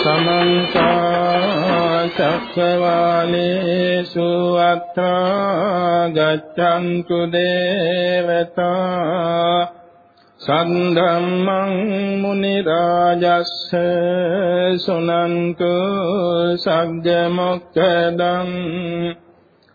සමන්ත චක්කවාලේසු අත්‍රා ගච්ඡන්තු දේවතා සම්ධම්මං මුනි රාජස්ස සුනන්තු සග්ග මොක්ඛදං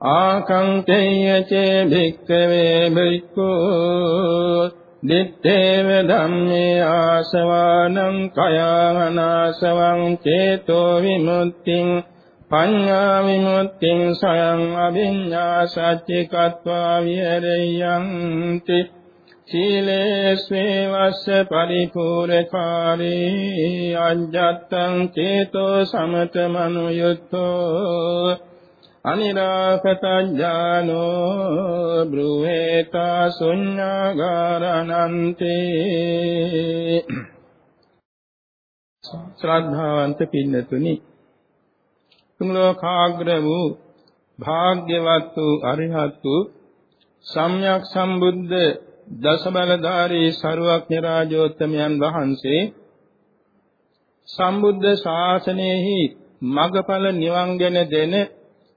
ආකංකේය චේ භික්ඛවේ භික්ඛු දිත්තේව ධම්මේ ආසවානං කයානාසවං චේතෝ විමුක්තිං පඤ්ඤා විමුක්තිං සයං අභිඤ්ඤා සච්චිකत्वा විහෙරියන්ති. සීලේස්වේවස්ස පරිපූර්ණකාරී අජ්ජත්තං චේතෝ සමතමනුයුත්තෝ අනිරාකතඥානෝ බ්‍රුවේතා ශුඤ්ඤාගාරණන්ති ශ්‍රද්ධාවන්ත පින්නතුනි තුන් ලෝකාග්‍ර වූ භාග්‍යවත් වූ අරිහත් වූ සම්්‍යක් සම්බුද්ධ දසබලධාරී සරුවක්ඥ රාජෝත්තමයන් වහන්සේ සම්බුද්ධ ශාසනයෙහි මගඵල නිවන් ගැන දෙන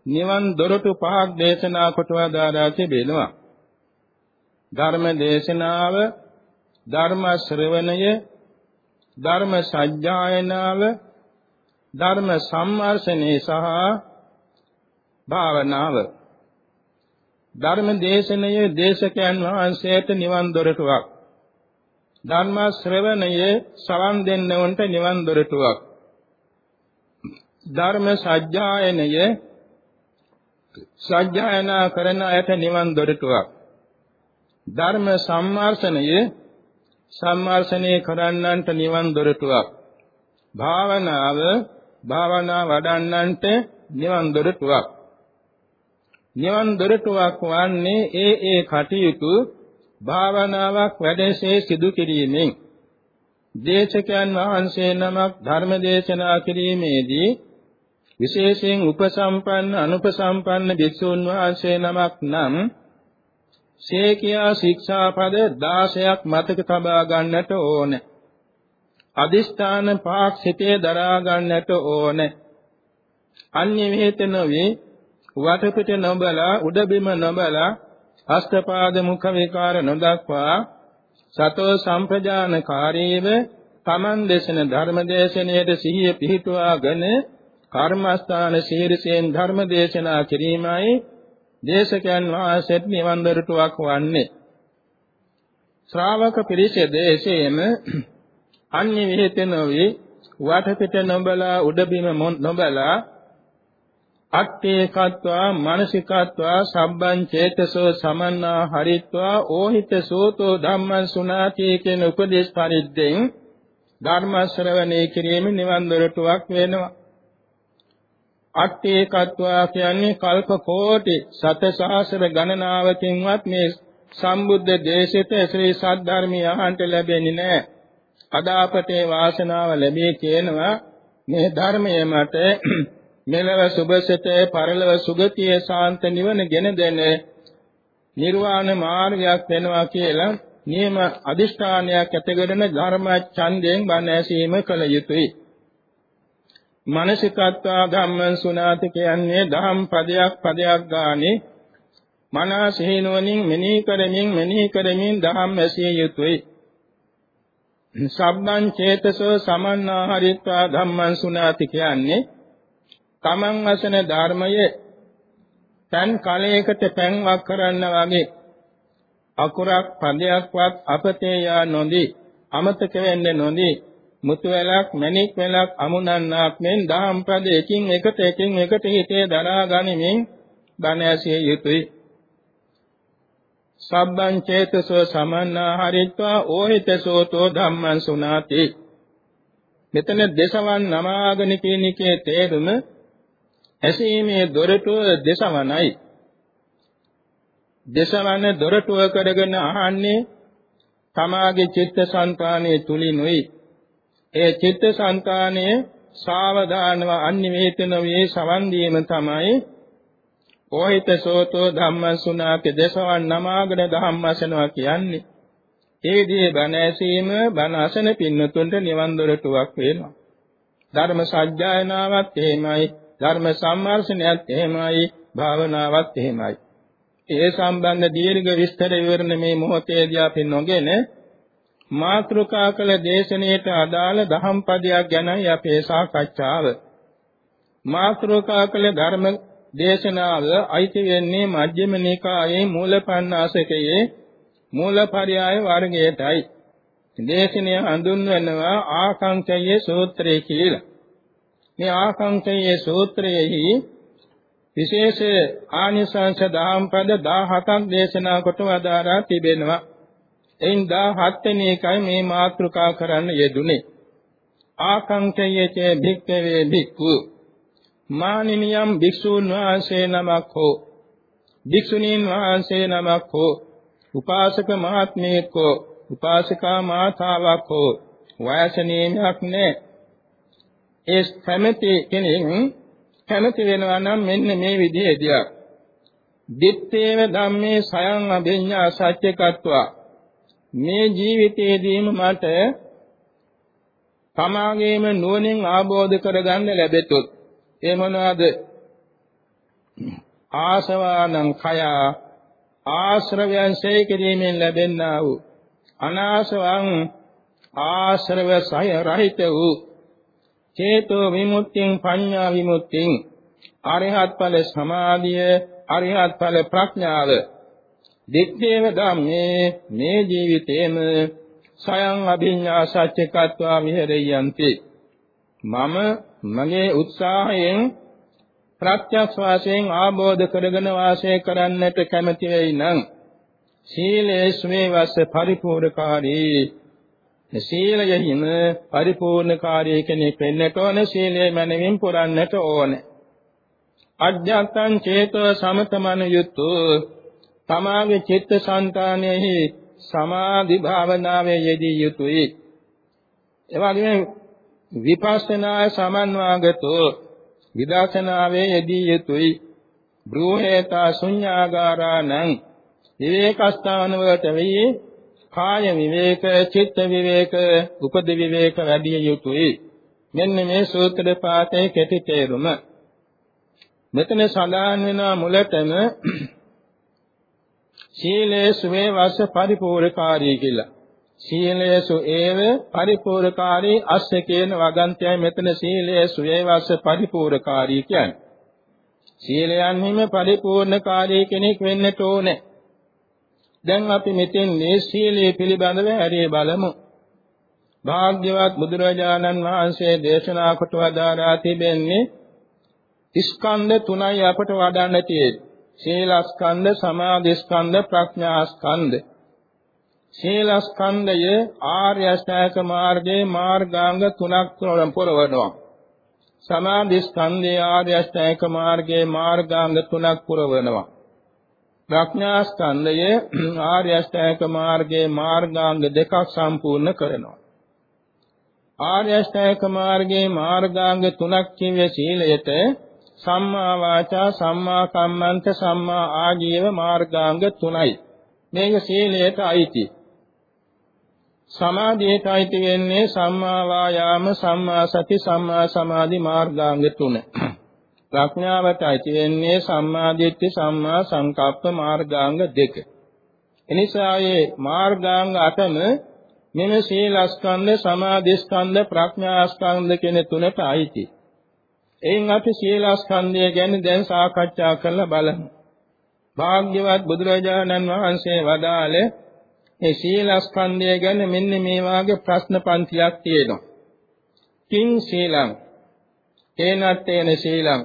නිවන් දොරටු පහක් දේශනා කොට වදාරා තිබෙනවා. ධර්ම දේශනාව, ධර්ම ශ්‍රවණය, ධර්ම සජ්ජායනාව, ධර්ම සම්මර්ෂණේ සහ භාවනාව ධර්ම දේශනයේ දේශකයන් වහන්සේට නිවන් දොරටුවක්. ධර්ම ශ්‍රවණයේ සවන් දෙන්නවන්ට නිවන් දොරටුවක්. ධර්ම සජ්ජායනයේ සජ්ජායනා කරන අයට නිවන් දොරටුවක්. ධර්ම සම්මාර්ෂණයේ සම්මාර්ෂණය කරන්නන්ට නිවන් දොරටුවක්. භාවනාව භාවනා වඩන්නන්ට නිවන් දොරටුවක්. නිවන් දොරටුවක් වන්නේ ඒ ඒ කටයුතු භාවනාවක් වැඩසේ සිදු කිරීමෙන් දේශකයන් වහන්සේ නමක් ධර්ම දේශනා කිරීමේදී විශේෂයෙන් උපසම්පන්න අනුපසම්පන්න භික්ෂුන් වහන්සේ නමක් නම් ශේකියා ශික්ෂාපද 16ක් මතක තබා ගන්නට ඕන. අදිස්ථාන පහක් සිතේ දරා ගන්නට ඕන. අන්‍ය විහෙත නොවේ වටපිට නොබලා උඩබිම නොබලා අෂ්ඨපාද මුඛ විකාර නොදක්වා සතෝ සම්ප්‍රජානකාරීව තමන් දේශන ධර්ම දේශනයේ සිහිය පිහිටුවාගෙන කර්මස්ථාන ශීර්ෂයෙන් ධර්ම දේශනා කිරීමයි දේශකයන් වහන්සේට නිවන් දොරටුවක් වන්නේ. ශ්‍රාවක පිරිසද එසේම අන්‍ය විහෙත නොවේ වටපිට නොබලා උඩබිම නොබලා අත්තේකත්වා මානසිකත්වා සබ්බං චේතසෝ සමන්නා හරිත්වා ඕහිත සෝතෝ ධම්මං සුනාති කියන උපදේශ පරිද්දෙන් ධර්ම ශ්‍රවණය කිරීමෙන් නිවන් දොරටුවක් වෙනවා. අට්ඨේකත්වා කියන්නේ කල්ප කෝටි සත සහස්‍ර ගණනාවකින්වත් මේ සම්බුද්ධ දේශිත ශ්‍රී සද්ධර්මය අහන්ට ලැබෙන්නේ නැහැ. අද අපට වාසනාව ලැබී කියනවා මේ ධර්මය මත මෙලව සුභසිතේ පරලව සුගතිය ශාන්ත නිවන ගෙන දෙන නිර්වාණ මාර්ගයක් වෙනවා කියලා නියම අදිෂ්ඨානයක් ඇතිකරන ධර්ම ඡන්දයෙන් බණ ඇසීම කළ යුතුයි. මානසිකත්වා ධම්මං සුනාති කියන්නේ දහම් පදයක් පදයක් ගානේ මනස හේනුවණින් මෙනෙහි කරමින් මෙනෙහි කරමින් දහම් ඇසිය යුතුයි. සබ්බං චේතසෝ සමන්නාහරිත්වා ධම්මං සුනාති කියන්නේ තමන් වසන ධර්මයේ පෑන් කලයකට පෑන්වක් කරන්න වගේ අකුරක් පදයක්වත් අපතේ යා නොදී අමතක වෙන්නේ නොදී මුතු වැලක් මණික් වැලක් අමුණන්නාක් මෙන් දහම් පද එකින් එකට එකින් එකට හිතේ දරා ගනිමින් බණ ඇසිය යුතුය. සබ්බං චේතසෝ සමන්නා හරිත්වා ඕහිතසෝතෝ ධම්මං සුනාති මෙතන දේශවන් නමාගෙන කියන එකේ තේරුම ඇසීමේ දොරටුව දේශවනයි දේශවන දොරටුව කරගෙන අහන්නේ තමාගේ චිත්තසංතානයේ තුලිනුයි. ඒ චිත්තසංතානයේ සාවධානව අනිමේතන වේ සවන් දීම තමයි ඕහිත සෝතෝ ධම්මසුනාති දසවන් නමාගෙන ධම්මසනවා කියන්නේ. ඒ දී බණ ඇසීම බණ අසන පින්නතුන්ට නිවන් දොරටුවක් වෙනවා. ධර්ම සත්‍යයනාවත් එහෙමයි ධර්ම සම්මර්ෂණයත් එහෙමයි භාවනාවත් එහෙමයි. ඒ සම්බන්ධ දීර්ඝ විස්තර විවරණ මේ මොහොතේදී අපි නොගෙන මාත්‍රිකා කළ දේශනාවට අදාළ දහම් පදයක් ගැනයි අපේ සාකච්ඡාව මාත්‍රිකා කළ ධර්ම දේශනාව අයිති වෙන්නේ මජ්ක්‍ධිම නිකායේ මූලපණ්ණාසකයේ මූලපරයය වර්ගයටයි. දේශනය හඳුන්වනවා ආකාංකයේ සූත්‍රය කියලා. මේ ආකාංකයේ සූත්‍රයේහි විශේෂ ආනිසංස දහම් පද 17ක් දේශනා කොට වදාරා තිබෙනවා. එයින් 17 වෙනි එකයි මේ මාතෘකා කරන්න යෙදුනේ. ආකාංකයේ චේ භික්ඛවේ භික්ඛු. මානිනියම් භික්ෂූන් වහන්සේ නමක් හෝ භික්ෂුණීන් වහන්සේ නමක් හෝ උපාසක මහත්මයෙක් හෝ උපාසිකා මාතාවක් හෝ වයස නියමයක් නැහැ. ඒ කැමැති කෙනෙක් කැමැති වෙනවා නම් මෙන්න මේ විදිහේදී දිත්තේව ධම්මේ සයං අභිඤ්ඤා සත්‍යකත්වා මේ ජීවිතයේදීම මට තමාගේම නුවණින් ආબોධ කරගන්න ලැබෙතොත් ඒ මොනවාද? ආසවානං khය ආශ්‍රවයන් සේ කිරීමෙන් ලැබෙන්නා වූ අනාසවං ආශ්‍රව සය රහිත වූ චේතෝ විමුක්තිං පඤ්ඤා විමුක්තිං අරිහත් ඵල සමාධිය අරිහත් ඵල ප්‍රඥාව දිත්තේව ධම්මේ මේ ජීවිතේම සයං අභිඤ්ඤා සත්‍යකත්වා විහෙරියන්ති මම මගේ උත්සාහයෙන් ප්‍රත්‍යක්ෂ වාසයෙන් ආબોධ කරගෙන වාසය කරන්නට කැමැති වෙයි නම් සීලේ ස්මේවස්ස පරිපූර්ණකාරී. සීලයෙහිම පරිපූර්ණකාරී කෙනෙක් වෙන්නට ඕන සීලය මනමින් පුරන්නට ඕන. අධ්‍යාත්මං චේතෝ සමතමන යුතු තමාගේ චිත්ත සංතානයෙහි සමාධි භාවනාවේ යෙදී යුතුයි. එවැගේම විපස්සනා සමන්වාගතෝ විදර්ශනාවේ යෙදී යුතුයි. බ්‍රෝහේතා ශුඤ්ඤාගාරාණං විවේකස්ථාන වලට වෙයි කාය විවේක චිත්ත විවේක උපද විවේක වැඩි යුතුයි. මෙන්න මේ සූත්‍ර පාඨයේ කෙටි තේරුම. මෙතන සඳහන් වෙනා මුලටම සීලේ සුවේ වස්ස පරිපූර්ණකාරී කියලා සීලේසු ඒව පරිපූර්ණකාරී අස්ස කියන වගන්තයයි මෙතන සීලේසු ඒවස්ස පරිපූර්ණකාරී කියන්නේ. සීලයන්හිම පරිපූර්ණකාරී කෙනෙක් වෙන්නට ඕනේ. දැන් අපි මෙතෙන් මේ සීලයේ පිළිබඳව හැරී බලමු. භාග්‍යවත් බුදුරජාණන් වහන්සේ දේශනා කොට වදාරා තිබෙන්නේ ස්කන්ධ තුනයි අපට වඩන්න තියෙන්නේ. සීලස්කන්ධ, සමාධිස්කන්ධ, ප්‍රඥාස්කන්ධ. සීලස්කන්ධය ආර්ය අෂ්ටාංග මාර්ගයේ මාර්ගාංග තුනක් පුරවනවා. සමාධි ස්කන්ධය ආර්ය අෂ්ටාංග මාර්ගයේ මාර්ගාංග තුනක් පුරවනවා. ප්‍රඥා ස්කන්ධය ආර්ය අෂ්ටාංග මාර්ගයේ මාර්ගාංග දෙකක් සම්පූර්ණ කරනවා. ආර්ය අෂ්ටාංග මාර්ගයේ මාර්ගාංග තුනක් කියවේ සීලයට සම්මා වාචා සම්මා කම්මන්ත සම්මා ආජීව මාර්ගාංග තුනයි. මේක සීලයට අයිති. සමාධියට අයිති වෙන්නේ සම්මා වායාම සම්මා සති සම්මා සමාධි මාර්ගාංග තුන. ප්‍රඥාවට අයිති වෙන්නේ සම්මා දිට්ඨි සම්මා සංකප්ප මාර්ගාංග දෙක. එනිසා මේ මාර්ගාංග අටම මෙම සීලස්කන්ධ සමාධිස්කන්ධ ප්‍රඥාස්කන්ධ කියන තුනට අයිති. එයින් අපි සීලස්කන්ධය ගැන දැන් සාකච්ඡා කරලා බලමු. භාග්‍යවත් බුදුරජාණන් වහන්සේ වදාළේ මේ සීලස්කන්ධය ගැන මෙන්න මේ වාගේ ප්‍රශ්න පන්තියක් තියෙනවා. කිං සීලං තේනත්තේන සීලං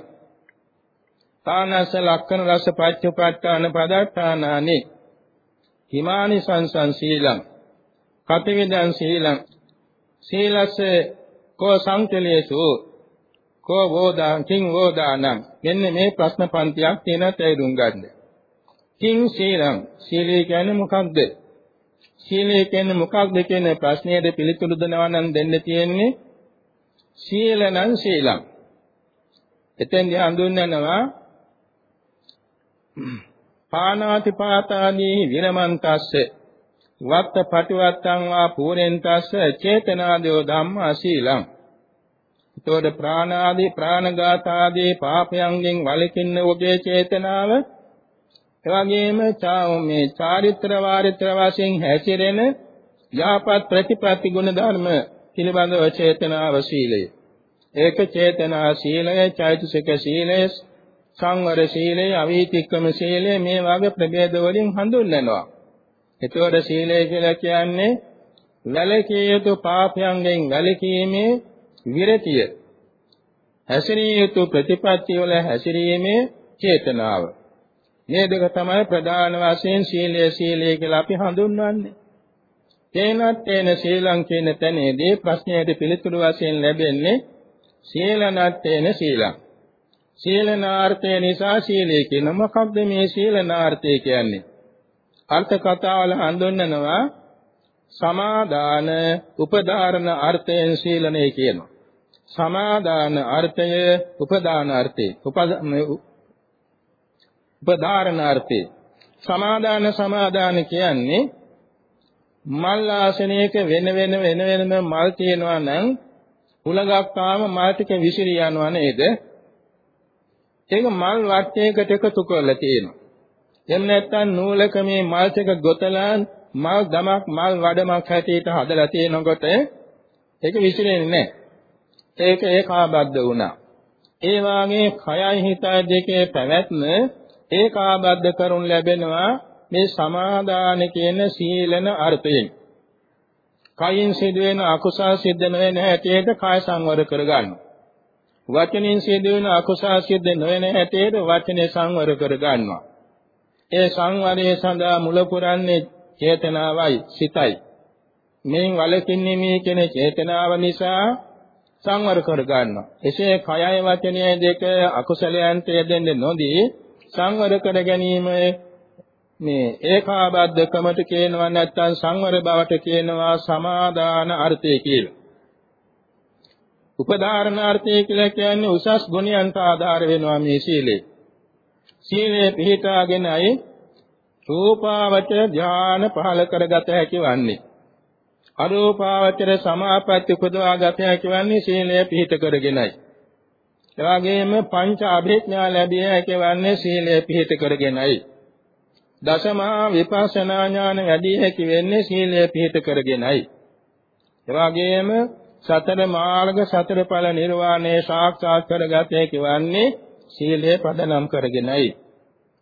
තානස ලක්කන රස පච්චපට්ඨාන පදත්තානානි හිමානි සංසං සීලං කතිවිදං සීලං සීලස්ස කෝ සංකලේසු? කෝ වෝදාං කිං වෝදානං මෙන්න මේ ප්‍රශ්න පන්තියක් තියෙන තේරුම් ගන්න. කිං සීලං සීලය කියන්නේ මොකක්ද? සීලය කියන්නේ මොකක්ද කියන ප්‍රශ්නයට පිළිතුරු දෙනවා නම් දෙන්න තියෙන්නේ සීලනං සීලං. එතෙන්දී හඳුන්වනවා පානාතිපාතාදී විරමන්තස්ස වත්ත පටිවත්තං වා පූරෙන්තස්ස චේතනාදෝ ධම්මා සීලං. එතකොට ප්‍රාණාදී ප්‍රාණඝාතාදී පාපයන්ගෙන් වළකින්න ඔබේ චේතනාව එවැගේම මේ චාරිත්‍ර වාරිත්‍ර වශයෙන් හැසිරෙන යහපත් ප්‍රතිපatti ගුණ ධර්ම පිළිබඳව චේතනාව සීලය. ඒක චේතනා සීලය, චෛතසික සීලය, සංවර සීලය, අවීතික්‍රම සීලය මේ වගේ ප්‍රභේද වලින් හඳුන්වනවා. එතකොට සීලය කියලා කියන්නේ වැළකී යුතු පාපයන්ගෙන් වැළකීමේ විරතිය. හැසිරිය යුතු ප්‍රතිපත්ති වල හැසිරීමේ චේතනාව. මේ දෙක තමයි ප්‍රධාන වශයෙන් සීලය සීලය කියලා අපි හඳුන්වන්නේ. තේනත් තේන සීලං කියන තැනේදී ප්‍රශ්නයට පිළිතුරු වශයෙන් ලැබෙන්නේ සීලනත් තේන සීලං. සීලනාර්ථය නිසා සීලය කියන මොකක්ද මේ සීලනාර්ථය කියන්නේ? අර්ථ කතාවල හඳුන්වනවා සමාදාන උපදාරණ අර්ථයෙන් සීලනේ කියනවා. සමාදාන අර්ථය උපදාන අර්ථය. උපදාරණ අර්ථය. සමාදාන සමාදාන කියන්නේ මල් ආසනයක වෙන වෙන වෙන වෙනම මල් තියෙනවා නම් උලගක් ආම මල් ටික විසිරී යනවා නේද? ඒක මල් වට්ටයකට එකතු කරලා තියෙනවා. එහෙම නැත්නම් නූලක මේ මල් ටික ගොතලා මල් දමක් මල් වඩමක් හැටියට හදලා තියෙනකොට ඒක විසිරෙන්නේ නැහැ. ඒක ඒකාබද්ධ වුණා. ඒ වාගේ කයයි හිතයි දෙකේ පැවැත්ම ඒකාබද්ධ කරුණ ලැබෙනවා මේ සමාදාන කියන සීලන අර්ථයෙන්. කයින් සිදුවෙන අකුසල් සිද්ධ නොවන හැටියට කාය සංවර කරගන්නවා. වචනෙන් සිදුවෙන අකුසල් සිද්ධ නොවන හැටියට වචනේ සංවර කරගන්නවා. ඒ සංවරයේ සඳහා මුල පුරන්නේ චේතනාවයි සිතයි. මෙයින් වලකින්නේ මේ කියන චේතනාව නිසා සංවර කර ගන්නවා. එසේ කයයි වචනයයි දෙක අකුසලයන්ට යෙදෙන්නේ නොදී සංවර කර ගැනීම මේ ඒකාබද්ධකමට කියනවා නැත්නම් සංවර බවට කියනවා සමාදාන අර්ථය කියලා. උපදාරණාර්ථය කියලා කියන්නේ උසස් ගුණයන්ට ආධාර වෙනවා මේ සීලේ. සීලේ පිහිටාගෙනයි රූපාවචර ධාන පහල කරගත හැකි වන්නේ. අරූපාවචර සමාපatti උපදවාගත හැකි වන්නේ සීලය පිහිට කරගෙනයි. එවාගෙම පංච අභිඥා ලැබිය හැකි වන්නේ සීලය පිහිට කරගෙනයි. දසමා විපස්සනා ඥාන වැඩි හැකි වෙන්නේ සීලය පිහිට කරගෙනයි. එවාගෙම සතර මාර්ග සතර ඵල නිර්වාණය සාක්ෂාත් කරගත හැකි වන්නේ සීලය පදනම් කරගෙනයි.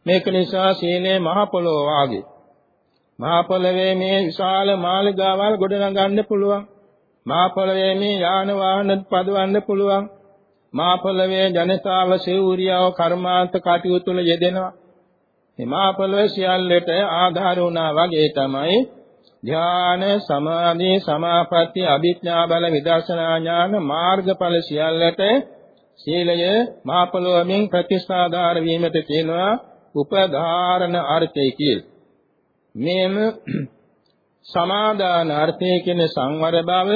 මේක නිසා සීලය මහ පොළොව වාගේ. මහ පොළොවේ මේ විශාල මාළිගාවල් ගොඩනගන්න පුළුවන්. මහ පොළොවේ මේ යාන වාහන පදවන්න පුළුවන්. මහ පොළොවේ ජනතාව සිවුරියව කර්මාන්ත කටයුතු වල යෙදෙනවා. මේ මහ පොළොවේ සියල්ලට ආධාර වුණා වගේ තමයි ධ්‍යාන සමාධි සමාපatti අභිඥා බල විදර්ශනා ඥාන මාර්ගඵල සියල්ලට සීලය මහ පොළොවෙන් ප්‍රතිස්ථාදාර වීමට කියනවා උපධාරණ අර්ථය කියලා. මේම සමාදාන අර්ථය කියන සංවර බව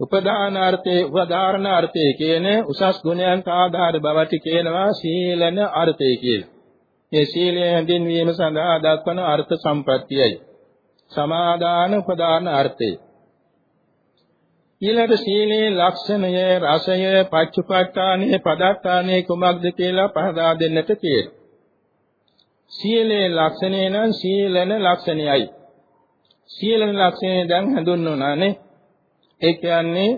උපදාන අර්ථයේ උපදාරණ අර්ථය කියන උසස් ගුණයන්ට ආධාර බවට කියනවා සීලන අර්ථය කියලා. මේ සීලය හැඳින්වීම සඳහා දක්වන අර්ථ සම්ප්‍රත්‍යයයි. සමාදාන උපදාන අර්ථය. ඊළඟ සීලේ ලක්ෂණය රසය පච්චුපට්ඨානේ පදත්තානේ කුමක්ද කියලා පහදා දෙන්නට තියෙනවා. සීලේ ලක්ෂණය නම් සීලන ලක්ෂණයයි. සීලන ලක්ෂණය දැන් හඳුන්වනානේ. ඒ කියන්නේ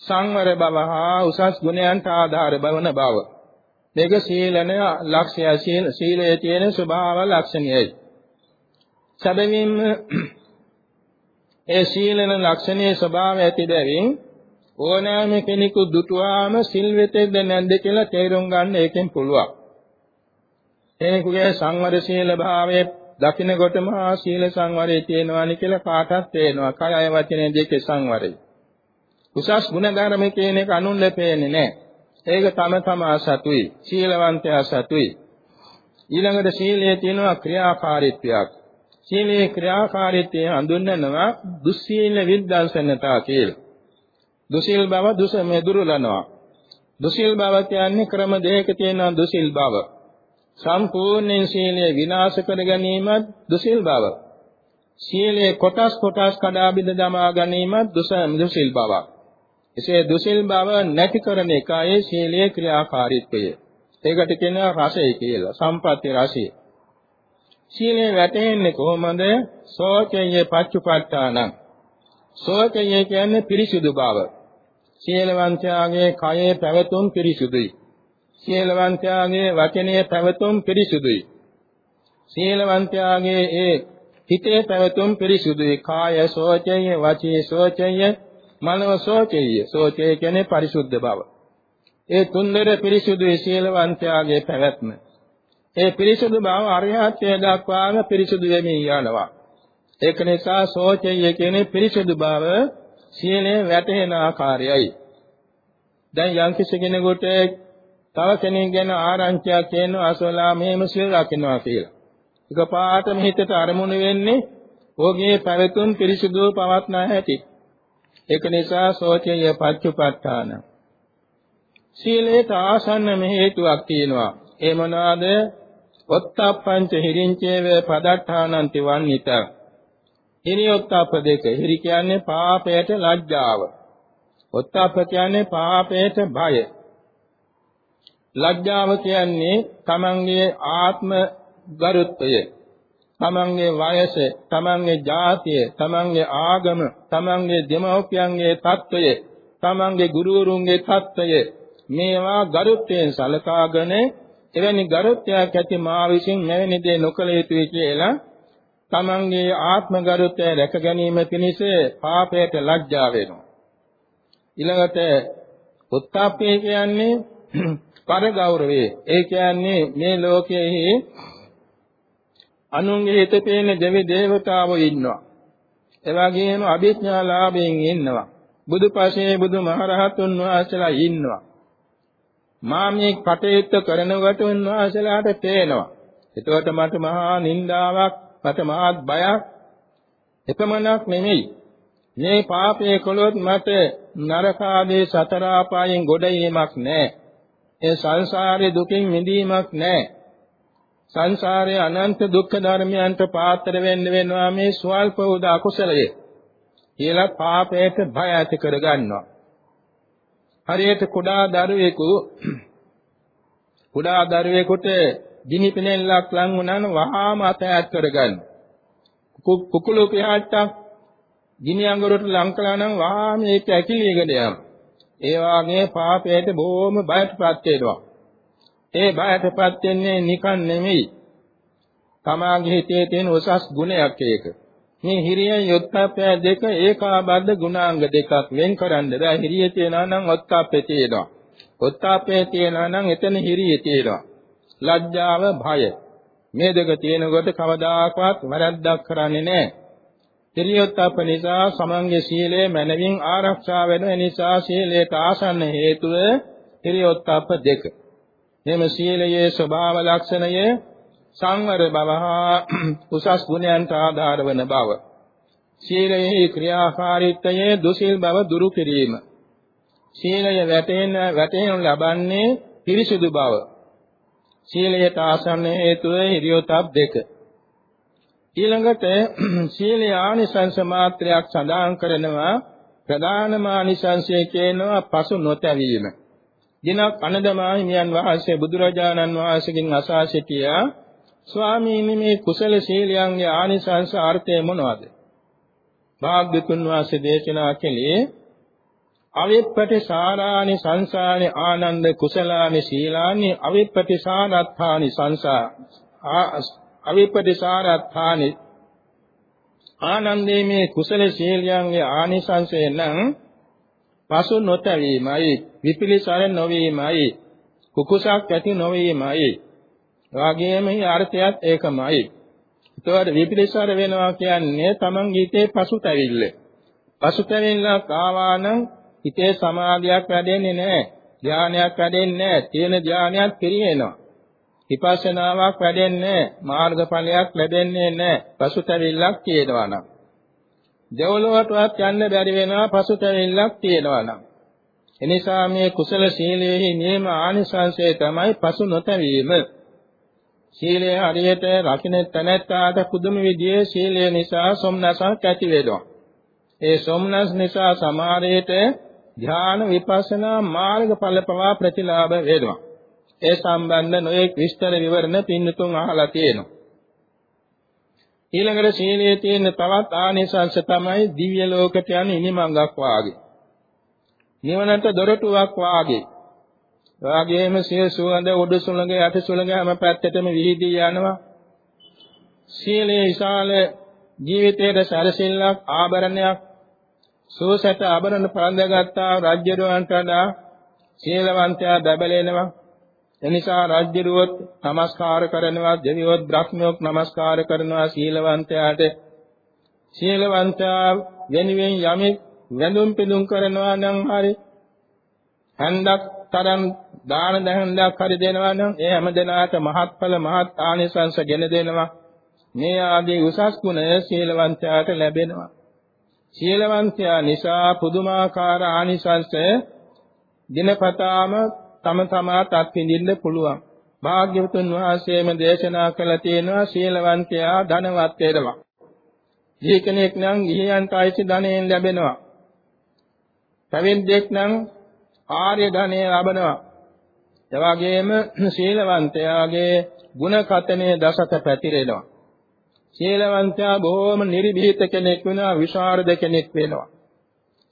සංවර බව හා උසස් ගුණයන්ට ආධාර බවන බව. මේක සීලන ලක්ෂ්‍ය සීල සීලයේ තියෙන ස්වභාව ලක්ෂණයයි. සැබවින්ම ඒ සීලන ලක්ෂණයේ ස්වභාවය ඇති බැවින් ඕනෑම කෙනෙකු දුටුවාම සිල්වෙතෙක්ද නැද්ද කියලා තේරුම් ගන්න ඒකෙන් පුළුවන්. කෙනෙකුගේ සංවර සීල භාවයේ දකින්නකොටම ආ සීල සංවරය තියෙනවානි කියලා කාටත් තේනවා. කය අය වචනේ දෙකේ සංවරය. උසස් ගුණධර්ම කියන එක අනුන් ලැපෙන්නේ නැහැ. ඒක තම තමා සතුයි. සීලවන්තයා සතුයි. ඊළඟට සීලයේ තියෙනවා ක්‍රියාකාරීත්වයක්. සීලේ ක්‍රියාකාරීත්වය හඳුන්වනවා දුස්සීල විද්දර්ශනතා කියලා. දුසිල් බව දුස මෙදුරුලනවා. දුසිල් බව කියන්නේ ක්‍රම දෙකක තියෙන දුසිල් බව. සම්පූර්ණයෙන් සීලය විනාශ කර ගැනීමත් දුසිල් බව. සීලයේ කොටස් කොටස් කඩා බිඳ දමා ගැනීමත් දුසිල් බවක්. එසේ දුසිල් බව නැති කරන එකයි සීලයේ ක්‍රියාකාරීත්වය. ඒකට කියනවා රසය කියලා. සම්පත්‍ය රසය. සීලය වැටෙන්නේ කොහොමද? සෝචයේ පච්චුපට්ඨාන. සෝචය කියන්නේ පිරිසුදු බව. සීලවන්තයාගේ කයේ පැවතුම් පිරිසුදුයි. සීලවන්තයාගේ වචනයේ පැවතුම් පිරිසුදුයි. සීලවන්තයාගේ ඒ හිතේ පැවතුම් පිරිසුදුයි. කාය සෝචය, වචී සෝචය, මනෝ සෝචය. සෝචය කියන්නේ පරිසුද්ධ බව. ඒ තුන්දර පිරිසුදුයි සීලවන්තයාගේ පැවැත්ම. ඒ පිරිසුදු බව අරිහත්ත්වයට දක්වාම පිරිසුදු වෙමින් යනවා. ඒක නිසා සෝචය කියන්නේ පිරිසුදු බව සීලේ වැටෙන ආකාරයයි. දැන් යම්කිසි කෙනෙකුට තව කෙනෙක් ගැන ආරංචියක් කියනවා අසවලා මෙහෙම සිල් රකින්නවා කියලා. එකපාරටම හිතට අරමුණු වෙන්නේ ඔහුගේ පැවතුම් පිරිසුදුව පවත්නා හැටි. ඒක නිසා සෝචය පච්චුපට්ඨාන. සීලේට ආසන්න හේතුවක් තියෙනවා. ඒ මොනවාද? ඔත්තප්පංච හිරින්චේව පදට්ඨානන්ති වන්නිත. හිරියොත්තප්ප දෙක. හිරි කියන්නේ පාපයට ලැජ්ජාව. ඔත්තප්ප කියන්නේ පාපයට බය. ලැජ්ජාව කියන්නේ තමන්ගේ ආත්ම ගරුත්වය තමන්ගේ වයස තමන්ගේ ජාතිය තමන්ගේ ආගම තමන්ගේ දෙමව්පියන්ගේ తত্ত্বය තමන්ගේ ගුරුවරුන්ගේ తত্ত্বය මේවා ගරුත්වයෙන් සලකාගෙන එවැනි ගරුත්වයක් ඇති මා විසින් මෙවැනි දේ නොකළ යුතුයි කියලා තමන්ගේ ආත්ම ගරුත්වය රැක ගැනීම පිණිස පාපයට ලැජ්ජා වෙනවා. ඊළඟට උත්තාපය කියන්නේ පරගෞරවේ. ඒ කියන්නේ මේ ලෝකයේ අනුන්ගේ හිත පේන දෙවි දේවතාවෝ ඉන්නවා. ඒ වගේම අභිඥාලාභයෙන් ඉන්නවා. බුදුපසේ බුදුමහරහතුන් වහන්සේලා ඉන්නවා. මා මේ කටයුත්ත කරනකොට උන්වහන්සේලාට පේනවා. එතකොට මට මහා නින්දාවක්, මට මහත් බයක් එපමණක් නෙමෙයි. මේ පාපයේ කළොත් මට නරක ආදී සතර ආපායෙන් ගොඩ වීමක් නැහැ. ඒ සංසාරේ දුකින් මිදීමක් නැහැ. සංසාරයේ අනන්ත දුක්ඛ ධර්මයන්ට පාත්‍ර වෙන්න වෙනවා මේ ස්වල්ප උද අකුසලයේ. කියලා පාපයට බය ඇති කරගන්නවා. හරියට කුඩා දරුවෙකු කුඩා දරුවෙකුට ගිනි පෙනෙල්ලක් ලං වුණාම වහාම අතෑත් කරගන්න. කුකුළු පියාට්ටක් ගිනි අඟුරට ලං කළා නම් වහාම ඒක ඇකිලිගෙන යනවා. ඒ වාගේ පාපයට බොහොම බයටපත් වෙනවා. ඒ බයටපත් වෙන්නේ නිකන් නෙමෙයි. තමාගේ හිතේ තියෙන උසස් ගුණයක් ඒක. මේ හිරිය යොත්ප්පය දෙක ඒකාබද්ධ ගුණාංග දෙකක් වෙන් කරන්න බෑ. හිරිය තියනවා නම් ඔත්ප්පේ තියෙනවා. ඔත්ප්පේ තියෙනවා නම් එතන හිරිය තියෙනවා. ලැජ්ජාව භය මේ දෙක තියෙනකොට කවදාකවත් වැරද්දක් කරන්නේ නැහැ. හිරියොත්ප්ප නිසා සමන්ගේ සීලය මනවින් ආරක්ෂා වෙන නිසා සීලයට ආසන්න හේතුව හිරියොත්ප්ප දෙක. මෙම සීලයේ ස්වභාව ලක්ෂණය සංවර බව හා උසස් ගුණයන්ට ආධාර වන බව. සීලයේ ක්‍රියාකාරීත්වයේ දුසිල් බව දුරු කිරීම. සීලය වැටෙන වැටෙනු ලබන්නේ පිරිසුදු බව. සීලයට ආසන්න හේතුව හිරියොතප් දෙක. ඊළඟට සීලේ ආනිසංස මාත්‍රයක් සඳහන් කරනවා ප්‍රධානම ආනිසංසය කියනවා පසු නොතැවීම. දිනක් අනදමාහි මියන් වහන්සේ බුදුරජාණන් වහන්සේගෙන් අසා සිටියා ස්වාමීනි මේ කුසල සීලයන්ගේ ආනිසංස අර්ථය මොනවද? භාග්‍යතුන් වහන්සේ දේශනා කළේ අවිප්පටි සාරානි සංසානි ආනන්ද කුසලානි සීලානි අවිප්පටි සාරත්ථානි සංසා අවිප්පටි සාරත්ථානි ආනන්දේ මේ කුසල සීලයන්ගේ ආනිසංසය නම් පසු නොතැවීමයි විපිලිසර නොවීමයි කුකුසක් ඇති නොවීමයි. වාගේම අර්ථයත් ඒකමයි. ඒතකොට විපිලිසර වෙනවා කියන්නේ තමන් හිතේ පසුතැවිල්ල. පසුතැවිල්ලක් ආවා නම් හිතේ සමාධියක් වැඩෙන්නේ නැහැ ධානයක් වැඩෙන්නේ නැහැ තියෙන ධානයක් පිරිනවෙනවා විපස්සනාවක් වැඩෙන්නේ මාර්ගඵලයක් ලැබෙන්නේ නැහැ. පසුතැවිල්ලක් තියෙනවා නම්. දෙවලවටවත් යන්න බැරි වෙනවා පසුතැවිල්ලක් තියෙනවා නම්. එනිසා මේ කුසල සීලයේ නියම ආනිසංසය තමයි පසු නොතැවීම. සීලය හරියට රකින්න තැනැත්තාට පුදුම විදියේ සීලය නිසා සොම්නසක් ඇති වෙනවා. ඒ සොම්නස් නිසා සමාරයේට ධ්‍යාන විපස්සනා මාර්ගඵල පවා ප්‍රතිලාභ වෙනවා. ඒ සම්බන්ධ නොයෙක් විස්තර විවරණ පින්නතුන් අහලා තියෙනවා. ඊළඟට සීලයේ තියෙන තවත් ආනිසංශ තමයි දිව්‍ය ලෝකයට යන ඉනිමංගක් වාගේ. නිවනට දොරටුවක් වාගේ. වාගේම සිය සුවඳ උඩ සුළඟ යට සුළඟ හැම පැත්තටම විහිදී යනවා. සීලේ විශාල ජීවිතයේ සැරසිල්ලක් ආභරණයක් සෝසත ආභරණ පරඳගත්තා රාජ්‍යරුවන්ට වඩා සීලවන්තයා බබලෙනවා එනිසා රාජ්‍යරුවත් নমස්කාර කරනවා දෙවියොත් බ්‍රහ්මියොත් নমස්කාර කරනවා සීලවන්තයාට. සීලවන්තයා වෙනුවෙන් යමෙක් වැඳුම් පිදුම් කරනවා නම් හරි හන්දක් තරම් දාන දහන්දක් හරි දෙනවා නම් ඒ හැම දෙනාට මහත්ඵල මහත් ආනිසංස ගෙන දෙනවා. මේ ආදී උසස් ගුණ සීලවන්තයාට ලැබෙනවා. සීලවන්තයා නිසා පුදුමාකාර ආනිසංස දිනපතාම තම තමාත් අත්විඳින්න පුළුවන්. භාග්‍යවතුන් වහන්සේම දේශනා කළ තියෙනවා සීලවන්තයා ධනවත් වෙනවා. ජී කෙනෙක් නම් ගිහියන්ට අයිති ධනෙන් ලැබෙනවා. පැවිද්දෙක් නම් ආර්ය ධනෙ ලබනවා. එවාගෙම සීලවන්තයාගේ ගුණ කතනේ දසක පැතිරෙනවා. සීලවන්තයා බොහොම නිර්භීත කෙනෙක් වෙනවා විශාරද කෙනෙක් වෙනවා.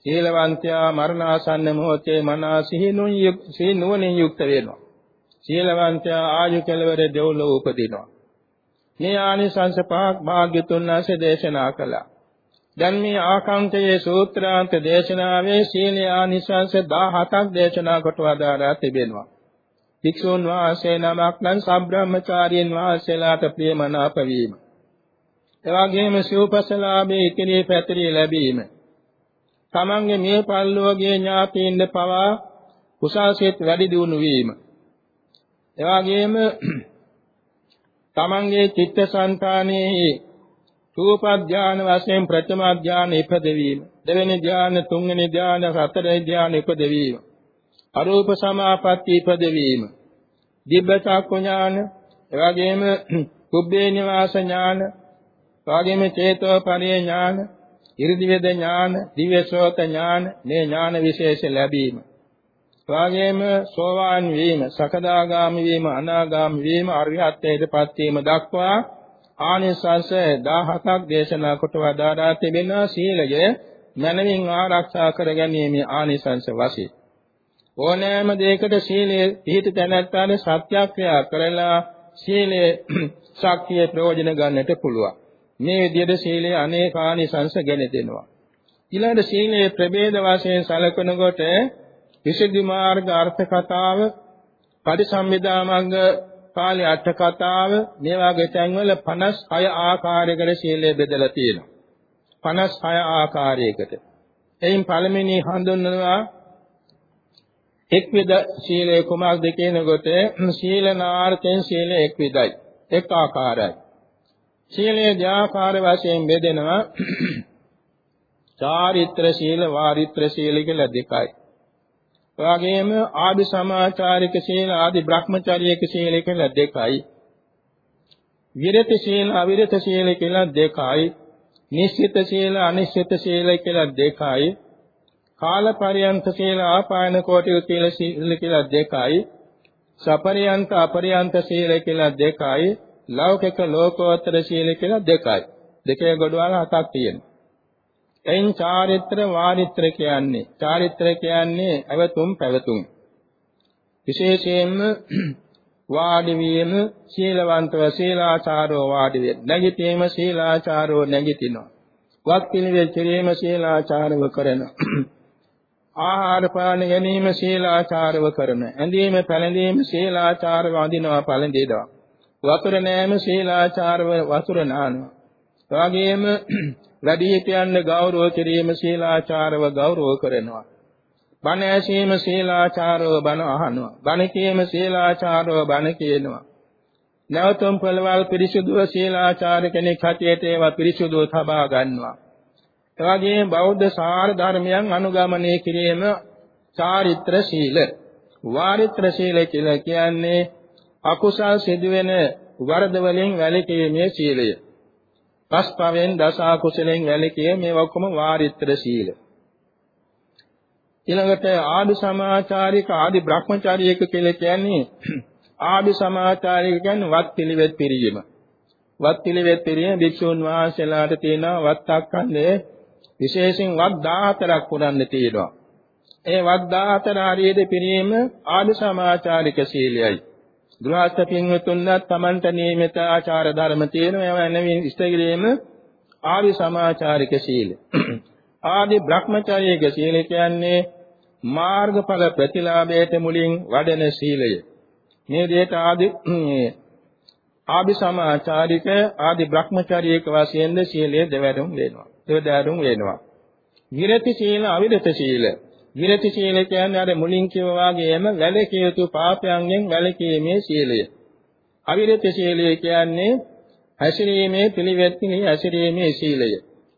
සීලවන්තයා මරණාසන්න මොහොතේ මනා සිහිනුන් සිහිනුවණින් යුක්ත වෙනවා. සීලවන්තයා ආයු කෙලවර දෙව්ලොව උපදිනවා. මේ ආනිසංස පහක් භාග්‍යතුන් වහන්සේ දේශනා කළා. දැන් මේ ආකාන්තයේ සූත්‍රාන්ත දේශනාවේ සීල ආනිසංස 17ක් දේශනා කොට වදාරා තිබෙනවා. භික්ෂුන් වහන්සේ නමක් නම් සම්බ්‍රාහ්මචාරීන් වහන්සේලාට ප්‍රියමනාප වීම. එවාගෙම සිව්පසලාභයේ ඉතිරි පැතිරී ලැබීම. තමන්ගේ මේ පල්ලෝගේ ඥාතීන්ද පවා කුසාසිත වැඩි දියුණු වීම. එවාගෙම තමන්ගේ චිත්තසංතානෙහි රූප ධාන වශයෙන් ප්‍රථම ධාන ඉපදවීම දෙවෙනි ධාන තුන්වෙනි ධාන හතරවෙනි ධාන ඉපදවීම අරූප සමාපatti ඉපදවීම දිබ්බචක්ඛ ඥාන එවාගෙම කුබ්බේ නිවාස ඥාන එවාගෙම චේතෝ පරිය ඥාන ඉරිදිවේද ඥාන, දිව්‍ය ශ්‍රෝත ඥාන, මේ ඥාන විශේෂ ලැබීම. එවාගෙම සෝවාන් වීම, සකදාගාමි වීම, අනාගාමි වීම, අරිහත්ත්වයටපත් වීම දක්වා ආනිසංස 17ක් දේශනා කොට වදාරා තිබෙනවා සීලය මනමින් ආරක්ෂා කර ගැනීම ආනිසංස වශයෙන්. ඕනෑම දෙයකට සීලයේ පිහිට තැනැත්තාට සත්‍යක්‍රියා කරලා සීලයේ ශක්තිය ප්‍රයෝජන ගන්නට පුළුවන්. මේ විදිහට සීලයේ අනේකානිසංස ගෙන දෙනවා. ඊළඟ සීලයේ ප්‍රභේද වශයෙන් සැලකනකොට විසුද්ධි මාර්ග අර්ථ කතාව, පටිසම්භිදා මග්ග පාළි අට කතාව මේ වගේ තැන්වල 56 ආකාරයකට සීලය බෙදලා තියෙනවා. 56 ආකාරයකට. එයින් පළවෙනි හඳුන්වනවා එක්විද සීලය කුමක්ද කියනකොට සීලනාර්ථයෙන් සීලය එක්විදයි. එක් ආකාරයි. සීලයේ ධ්‍යාකාර වශයෙන් බෙදෙනවා චාරිත්‍ර සීල වාරිත්‍ර සීල කියලා දෙකයි. එවාගෙම ආදි සමාචාරික සීල ආදි බ්‍රහ්මචාරික සීල කියලා දෙකයි. විරති සීල අවිරත සීල කියලා දෙකයි. නිශ්චිත සීල අනිශ්චිත සීල කියලා දෙකයි. කාලපරියන්ත සීල ආපායන කෝටි සීල කියලා දෙකයි. සපරියන්ත අපරියන්ත සීල කියලා දෙකයි. ලෞකික ලෝකෝත්තර සීල කියලා දෙකයි. දෙකේ ගොඩවල් හතක් තියෙනවා. එයින් චාරිත්‍ර වාරිත්‍ර කියන්නේ චාරිත්‍ර කියන්නේ අවතුම් පැවතුම්. විශේෂයෙන්ම වාඩි වීම සීලවන්තව සීලාචාරෝ වාඩි වේ. නැගිටීම සීලාචාරෝ නැගිටිනවා. වත් පිළිවෙල කිරීම සීලාචාරව කරනවා ආහාර පාන ගැනීම සීලාචාරව කරන. ඇඳීම පැළඳීම සීලාචාරව අඳිනවා පැළඳිනවා. වතුර නෑම සීලාචාරව වතුර නානවා. එවාගෙම වැඩිහිටියන් ගෞරව කිරීම සීලාචාරව ගෞරව කරනවා. බණ ඇසීම සීලාචාරව බණ අහනවා. බණ කීම සීලාචාරව බණ කියනවා. නැවතුම් පළවල් පිරිසුදුව සීලාචාර කෙනෙක් හැටියට ඒවා පිරිසුදුව තබා ගන්නවා. එවාගේ බෞද්ධ සාර ධර්මයන් අනුගමනය කිරීම චාරිත්‍ර සීල. වාරිත්‍ර සීල කියලා කියන්නේ අකුසල් සිදුවෙන වරද වලින් වැළකීමේ සීලය. පස්පවෙන් දස අකුසලෙන් වැළකීම මේ ඔක්කොම වාරිත්‍ර සීල. ඊළඟට ආදි සමාචාරික ආදි බ්‍රහ්මචාරියක කියලා කියන්නේ ආදි සමාචාරික කියන්නේ වත් පිළිවෙත් පිරීම. වත් පිළිවෙත් පිරීම භික්ෂුන් වහන්සේලාට තියෙන වත්තක්ඛන්දේ විශේෂයෙන් වක් 14ක් පුරන්න තියෙනවා. ඒ වක් 14 ආරියේද පිරීම ආදි සමාචාරික සීලයයි. ගෘහස්ත පින්වතුන්වත් Tamanට නියමිත ආචාර ධර්ම තියෙනවා. ඒවා නැවී ඉස්තගිරීම ආදි සමාචාරික සීල. ආදි බ්‍රහ්මචාරියක සීල කියන්නේ මාර්ගඵල ප්‍රතිලාභයට මුලින් වඩන සීලය. මේ දෙයට ආදි ආදි සමාචාරික ආදි බ්‍රහ්මචාරියක වශයෙන්ද සීලය දෙවැරුම් වෙනවා. දෙවදාරුම් වෙනවා. විරති සීල අවිරත සීල. විරති සීල කියන්නේ අර මුලින් කිව්වා වගේම වැළකී යුතු පාපයන්ගෙන් වැළකීමේ සීලය. අවිරත සීලය කියන්නේ හැසිරීමේ පිළිවෙත්නි හැසිරීමේ සීලය.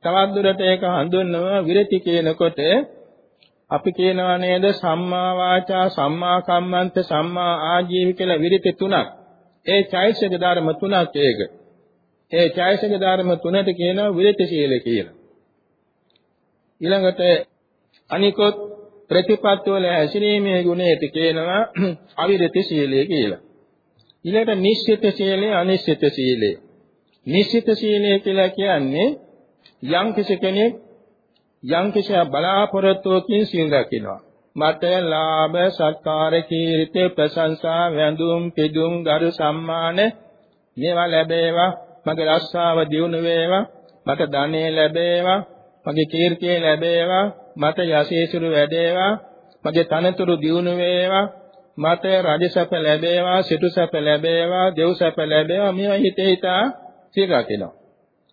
තවත් දුරට ඒක හඳුන්වනවා විරති කියනකොට අපි කියනවා නේද සම්මා වාචා සම්මා කම්මන්ත සම්මා ආජීව කියලා විරති තුනක්. ඒ චෛතසික ධර්ම තුනක් ඒක. ඒ චෛතසික ධර්ම තුනට කියනවා විරති සීල කියලා. ඊළඟට අනිකොත් ප්‍රතිපත්ති වල හැසිරීමේ ගුණයට කියනවා අවිරති සීලය කියලා. ඊළඟට නිශ්චිත සීලය අනිශ්චිත සීලය. නිශ්චිත සීලය කියලා කියන්නේ යම් කෙනෙක් යම් කිසි බලාපොරොත්තුවකින් සීල රකින්නවා. මට ලාභ සත්කාර කීර්ති ප්‍රශංසා වැඳුම් පිදුම් ගරු සම්මාන මේවා ලැබේවා මගේ රස්සාව දියුණු වේවා මට ධනෙ ලැබේවා මගේ කීර්තිය ලැබේවා මට යසීසුරු වැඩේවා මගේ තනතුරු දියුණු වේවා මට රජසැප ලැබේවා සිටුසැප ලැබේවා දෙව්සැප ලැබේවා මේවා හිතේ හිතා සිරකිනවා.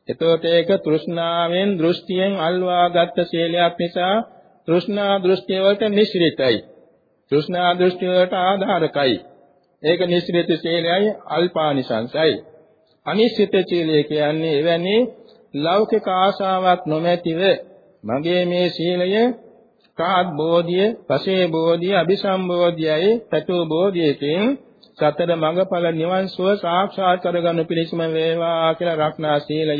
එතකොට ඒක තෘෂ්ණාවෙන් දෘෂ්ටියෙන් අල්වාගත් සීලයක් නිසා තෘෂ්ණා දෘෂ්ටිය වලට නිශ්චිතයි තෘෂ්ණා දෘෂ්ටිය වලට ආධාරකයි. ඒක නිශ්චිත සීලයයි අල්පානිසංසයි. අනිශ්චිත සීලය කියන්නේ එවැනි ලෞකික ආශාවක් නොමැතිව මගේ මේ සීලය කාත් බෝධිය, පසේ බෝධිය, අபிසම්බෝධියයි පැතු බෝධියකින් සතර මඟඵල නිවන් සුව සාක්ෂාත් කරගන්න පිළිසම වේවා කියලා රක්නා සීලය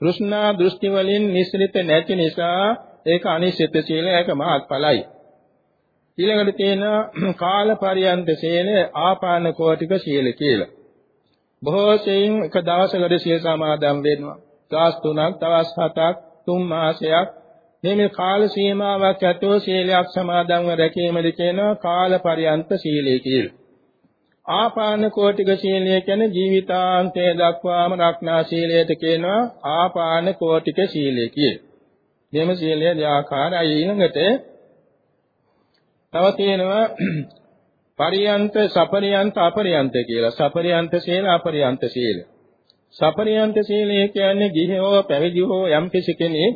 තෘෂ්ණා දෘෂ්ටි වලින් නිස්ෘත නැති නිසා ඒක අනිශ්චිත සීලය ඒක මහත්ඵලයි. ඊළඟට තියෙන කාල පරියන්ත සීලය ආපාන කෝටික සීල කියලා. බොහෝ සෙයින් එක දවසකට සීල සමාදන් වෙනවා. දවස් 3ක් දවස් 7ක් තුන් මාසයක් මේ කාල සීමාවක් ඇතෝ සීලයක් සමාදන්ව රැකීමද කියනවා කාල පරියන්ත සීලය කියලා. ආපාන කෝටික සීලය කියන්නේ ජීවිතාන්තය දක්වාම රක්නා සීලයට කියනවා ආපාන කෝටික සීලය කියලා. මෙම සීලය දෙආකාරයි ඊළඟට තව තියෙනවා පරියන්ත සපරියන්ත අපරියන්ත කියලා. සපරියන්ත සීල අපරියන්ත සීල. සපරියන්ත සීලය කියන්නේ ගිහි හෝ පැවිදි හෝ යම් කෙනෙක්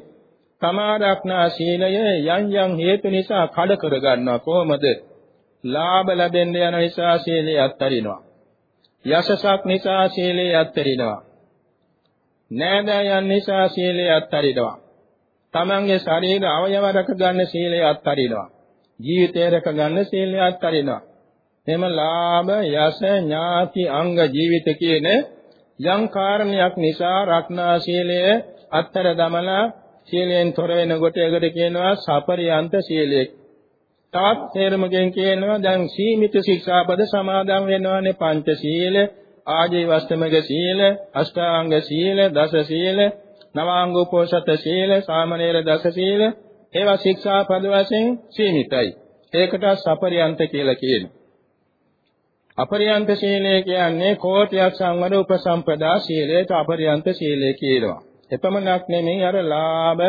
සමාදක්නා සීලය යම් යම් හේතු නිසා කඩ කර ගන්නවා කොහොමද? ලාභ ලැබෙන්න යන නිසා සීලය අත්හරිනවා. යසසක් නිසා සීලය අත්හරිනවා. නෑදෑයන් නිසා සීලය අත්හරිනවා. තමන්ගේ ශරීර අවයව රැක ගන්න සීලය අත්හරිනවා. ජීවිතය රැක ගන්න සීලය අත්හරිනවා. එම ලාභ යස ඥාති අංග ජීවිත කියන යම් කාරණයක් නිසා රක්නා ශීලය අත්තර දමලා ශීලයෙන් තොර වෙනකොට ඒකට කියනවා සපරියන්ත ශීලය. තවත් තේරුමකින් කියනවා දැන් සීමිත ශික්ෂාපද සමාදන් වෙනවානේ පංච සීල, ආජීවස්තමක සීල, අෂ්ටාංග සීල, දස සීල, නවාංග උපෝසත සීල, සාමණේර දස සීල, ඒවා ශික්ෂාපද වශයෙන් සීමිතයි. ඒකට සපරියන්ත කියලා කියනවා. අපරියන්ත සීලය කියන්නේ කෝටියක් සංවර උපසම්පදා සීලයට අපරියන්ත සීලය කියනවා. එපමණක් නෙමෙයි අර ලාභ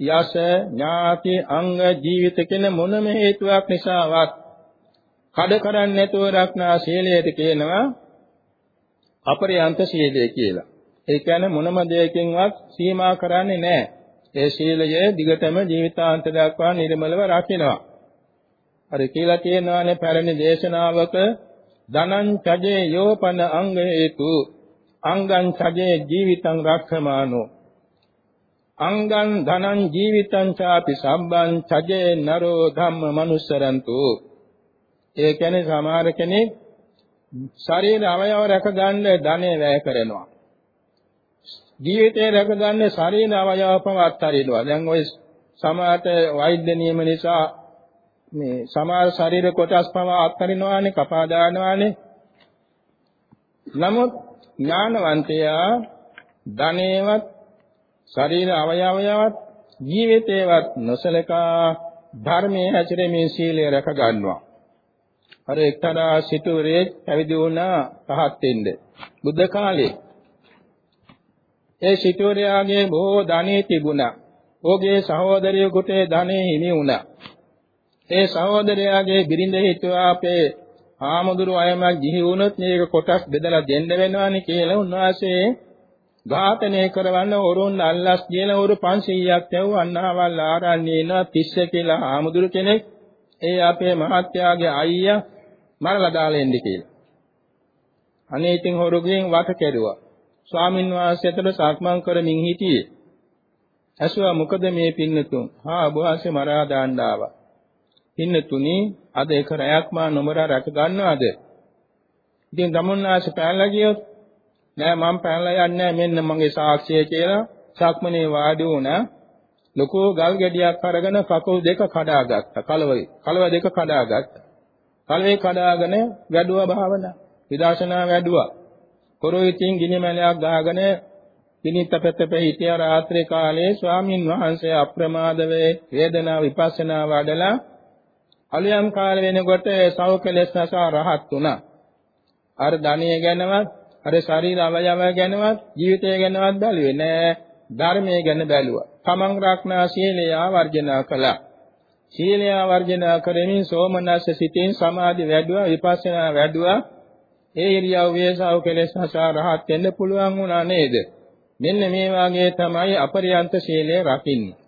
යස ඥාති අංග ජීවිත කියන මොනම හේතුවක් නිසාවත් කඩ කරන්නේ නැතුව රක්නා සීලයට කියනවා අපරියන්ත සීලය කියලා. ඒ කියන්නේ මොනම දෙයකින්වත් සීමා කරන්නේ නැහැ. ඒ සීලය දිගටම ජීවිතාන්ත දක්වා නිර්මලව රකින්නවා. අර කියලා කියනවානේ පැරණි දේශනාවක ධනං චජේ යෝපන අංග හේතු අංගං සජේ ජීවිතං රක්ඛමානෝ. අංගං ධනං ජීවිතං ചാපි සම්බං සජේ නරෝ ධම්ම මනුස්සරන්තු. ඒ කියන්නේ සමහර කෙනෙක් ශරීර අවයව රැකගන්න ධනෙ වැය කරනවා. ජීවිතේ රැකගන්න ශරීර අවයව පවත් හරිනවා දැන් ওই සමාත වෛද්‍ය නියම නිසා මේ සමහර ශරීර කොටස් පවා අත්හරිනවානේ කපා දානවානේ නමුත් ඥානවන්තයා ධනේවත් ශරීර අවයවයවත් ජීවිතේවත් නොසලකා ධර්මයේ හැසිරෙමින් සීලය රැක ගන්නවා අර එක්තරා සිටුවරේ පැවිදි වුණා පහත් වෙන්න බුද්ධ කාලේ ඒ සිටුවරයාගේ බොහෝ ධනෙ තිබුණා. ඔහුගේ සහෝදරියෙකුට ධනෙ හිමි වුණා. ඒ සහෝදරයාගේ බිරිඳ හිතුවා අපේ ආමදුරු අයම ගිහි වුණොත් මේක කොටස් බෙදලා දෙන්න වෙනවානේ කියලා උන්වහන්සේ ඝාතනය කරවන්න ඔරුන් අල්ලස් කියලා ඔරු 500ක් යවු අන්නහවල් ආරන්නේ ඉනවා 30 කියලා ආමදුරු කෙනෙක් ඒ අපේ මහත්යාගේ අයියා මරලා දාලා එන්න කියලා. අනේ ඉතින් හොරුගෙන් වට කෙරුවා. ස්වාමින් වහන්සේට සක්මන් කරමින් හිටියේ. ඇසුවා මොකද මේ පින්නතුන්? හා ඔබ වහන්සේ මරා දාන්න ආවා. පින්නතුනි අද එක රැයක් මා නොමරා රැක ගන්නවද? ඉතින් ගමුන්නාස පැනලා ගියොත් නෑ මම පැනලා යන්නේ මෙන්න මගේ සාක්ෂිය කියලා සක්මනේ වාඩි වුණා. ලොකෝ ගල් ගෙඩියක් අරගෙන කකුල් දෙක කඩාගත්තා. කලවයි. කලව දෙක කඩාගත්තා. කලවේ කඩාගෙන වැඩුවා භාවනා. විදර්ශනා වැඩුවා. කොරොයිතින් ගිනි මැලයක් ගහගෙන පිනිත පැතපෙ හිටිය රාත්‍රී කාලයේ ස්වාමින් වහන්සේ අප්‍රමාදව වේදනා විපස්සනා වඩලා අලියම් කාල වෙනකොට සෞඛලස් නැසා රහත් වුණා. අර ධනිය ගැනවත් අර ශරීර අවයව ගැනවත් ජීවිතය ගැනවත් බැලුවේ නෑ. ධර්මයේ ගැන බැලුවා. තමන් රක්නා සීලය වර්ජනා කළා. සීලය වර්ජනා කරමින් සෝමනස්ස සිතින් සමාධි වැඩුවා විපස්සනා වැඩුවා ඒ ඉරියව්වේ සව කෙලෙස් හසා රහත් වෙන්න පුළුවන් වුණා නේද? මෙන්න මේ වාගේ තමයි අපරියන්ත සීලය රකින්නේ.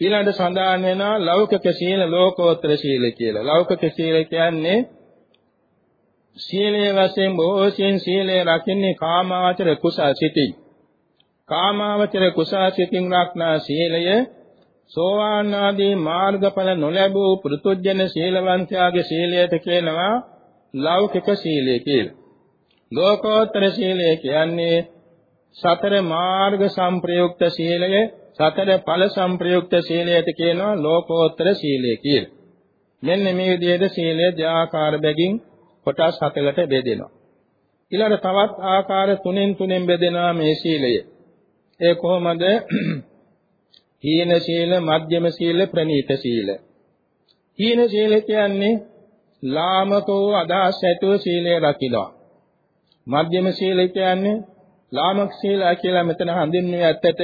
ඊළඟට සඳහන් වෙනවා ලෞකික සීල ලෝකෝත්තර සීල කියලා. ලෞකික සීල කියන්නේ සීලයේ වශයෙන් බොහෝසින් සීලය රකින්නේ කාමාවචර කුසල් සිතින්. කාමාවචර කුසල් සිතින් රක්නා සීලය සෝවාන් ආදී මාර්ගඵල නොලැබූ පෘතුජන සීලවන්තයාගේ සීලයට කියනවා ලෞකික සීලය කියලා. ලෝකෝත්තර සීලය කියන්නේ සතර මාර්ග සංප්‍රයුක්ත සීලය, සතර ඵල සංප්‍රයුක්ත සීලයට කියනවා ලෝකෝත්තර සීලය කියලා. මෙන්න මේ විදිහට සීලය දෙආකාර බැගින් කොටස් හතකට බෙදෙනවා. ඊළඟ තවත් ආකාර තුනෙන් තුනෙන් බෙදෙනවා මේ සීලය. ඒ කොහොමද? හීන සීල, මධ්‍යම සීල, ප්‍රණීත සීල. හීන සීල කියන්නේ ලාමකෝ අදහස් ඇතුව සීලය රකිනවා. මධ්‍යම සීලය කියන්නේ ලාමක සීලය කියලා මෙතන හඳුන්වන්නේ ඇත්තට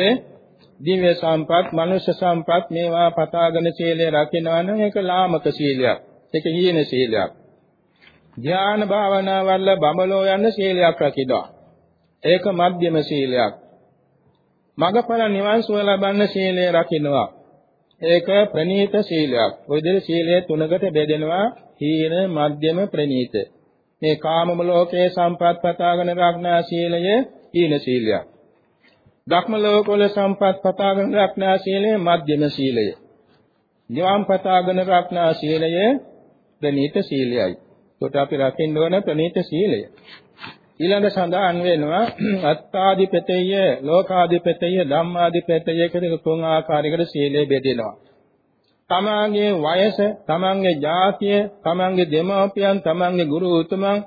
දිව්‍ය සම්පත්, මනුෂ්‍ය සම්පත් මේවා පතාගෙන සීලය රකිනවා නම් ඒක ලාමක සීලයක්. ඒක හීන සීලයක්. ධ්‍යාන භාවනා වල බඹලෝ යන සීලයක් රකිනවා. ඒක මධ්‍යම සීලයක්. මගඵල නිවන් සුව ලබන්න සීලය රකින්නවා. ඒක ප්‍රණීත සීලයක්. ওই දෙක සීලය තුනකට බෙදෙනවා. හීන මධ්‍යම ප්‍රණීත මේ කාමම ලෝකයේ සම්පත් පතාගෙන රක්නා සීලය හීන සීලයක් ධක්ම ලෝකවල සම්පත් පතාගෙන රක්නා සීලය මධ්‍යම සීලය. නිවන් පතාගෙන රක්නා සීලය ප්‍රණීත සීලයයි. ඒකට අපි රකින්න ඕන ප්‍රණීත සීලය. ඊළඟ සඳහන් වෙනවා අත්තාදිපතේය ලෝකාදිපතේය ධම්මාදිපතේය කියන තුන් ආකාරයකට සීලය බෙදෙනවා. තමාගේ වයස, තමන්ගේ ජාතිය, තමන්ගේ දෙමාපියන්, තමන්ගේ ගුරු උතුමන්,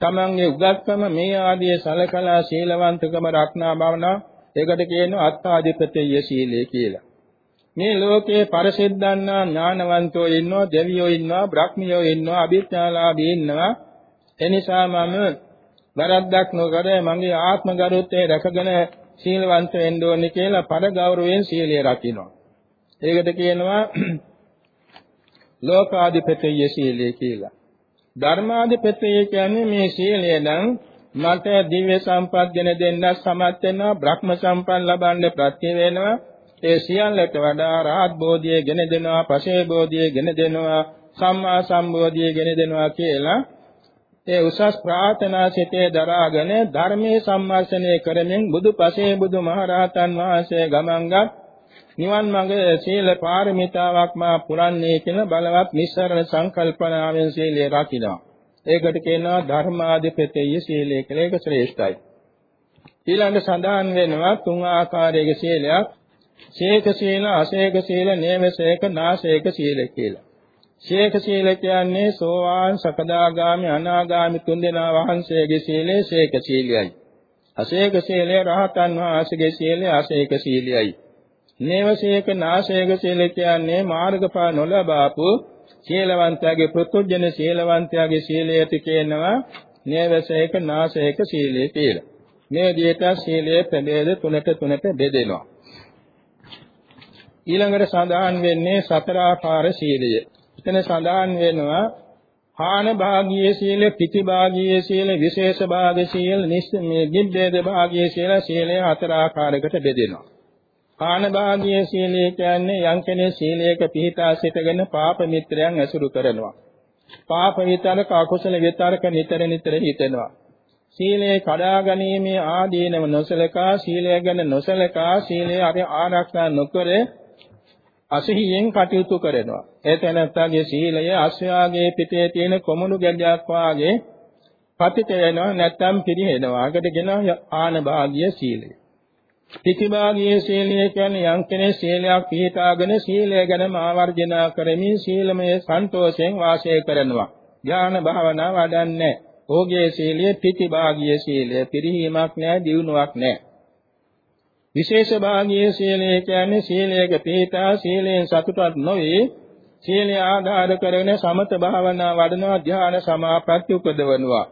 තමන්ගේ උගත්කම මේ ආදී සලකලා සීලවන්තකම රක්නා බවනා ඒකට කියනවා අත්තාදිපතේය සීලය කියලා. මේ ලෝකයේ පරිසිද්ධාන්නා ඥානවන්තෝ ඉන්නවා, දෙවියෝ ඉන්නවා, බ්‍රහ්මියෝ ඉන්නවා, අභිඥාලාභී ඉන්නවා. එනිසා මම වැරද්දක් නොකර මගේ ආත්ම ගරුත්වය රැකගෙන සීලවන්ත වෙන්න ඕනේ කියලා පර ගෞරවයෙන් සීලය රකින්නවා. ඒකට කියනවා ලෝකාධිපතේය සීලය කියලා. ධර්මාධිපතේය කියන්නේ මේ සීලය නම් මට දිව්‍ය සම්පත් ගෙන දෙන්න සමත් වෙනවා, බ්‍රහ්ම සම්පත් ලබන්න ප්‍රත්‍ය වෙනවා. ඒ සියල්ලට වඩා රාහත් බෝධිය ගෙන දෙනවා, පසේ බෝධිය ගෙන දෙනවා, සම්මා සම්බෝධිය ගෙන දෙනවා කියලා ඒ උසස් ප්‍රාර්ථනා සිතේ දරාගෙන ධර්මයේ සම්මර්ෂණය කරමින් බුදුපසේ බුදුමහරහතන් වහන්සේ ගමන්ගත් නිවන් මඟ සීල පාරමිතාවක් මා පුරන්නේ කියන බලවත් නිස්සරණ සංකල්පනාවෙන් සීලය රකිනවා. ඒකට කියනවා ධර්මාධිපතේය සීලය කියලා. ඒක ශ්‍රේෂ්ඨයි. ඊළඟ සඳහන් වෙනවා තුන් ආකාරයක සීලයක්. ශේක සීල, අශේක සීල, නේවසේක, නාසේක සීල කියලා. ශේක සීල කියන්නේ සෝවාන්, සකදාගාමි, අනාගාමි තුන්දෙනා වහන්සේගේ සීලය ශේක සීලයයි. අශේක සීලය රහතන් වහන්සේගේ සීලය අශේක සීලයයි. නේවසේක නාශේක සීල කියන්නේ මාර්ගඵල නොලබාපු සීලවන්තයාගේ ප්‍රත්‍යජන සීලවන්තයාගේ සීලයට කියනවා නේවසේක නාශේක සීලය කියලා. මේ විදිහට සීලයේ ප්‍රභේද තුනට තුනට බෙදෙනවා. ඊළඟට සඳහන් වෙන්නේ සතර ආකාර සීලය. එතන සඳහන් වෙනවා හාන භාගීය සීල, පිටි භාගීය සීල, විශේෂ භාග සීල, නිබ්බේද භාගීය සීල සීලය හතර ආකාරයකට බෙදෙනවා. කාණභාගීය සීලය කියන්නේ යම් කෙනෙක් සීලයක පිහිටා සිටගෙන පාප මිත්‍රයන් ඇසුරු කරනවා. පාප විතරක අකුසල විතරක නිතර නිතර හිතෙනවා. සීලය කඩා ගැනීමේ ආදීනව නොසලකා සීලය ගැන නොසලකා සීලය අර ආරක්ෂා නොකර අසහියෙන් කටයුතු කරනවා. ඒ තැනත්තාගේ සීලය අශ්වයාගේ පිටේ තියෙන කොමුණු ගැඩයක් වාගේ පතිත වෙනවා නැත්නම් පිරිහෙනවා. ඒකට කියනවා ආනභාගීය සීලය. පිටිභාගයේ සීලය කියන්නේ යම් කෙනෙක් සීලයක් පිළිපදාගෙන සීලය ගැන ආවර්ජනා කරමින් සීලමය සන්තෝෂයෙන් වාසය කරනවා. ඥාන භාවනා වඩන්නේ. ඕගේ සීලය පිටිභාගයේ සීලය පිරිහීමක් නැහැ, දියුණුවක් නැහැ. විශේෂ භාගයේ සීලය කියන්නේ සීලයක පිළිපදා සීලයෙන් සතුටක් නොවේ. සීලය ආධාර කරගෙන සමත භාවනා වඩනවා ධ්‍යාන සමාපatti උපදවනවා.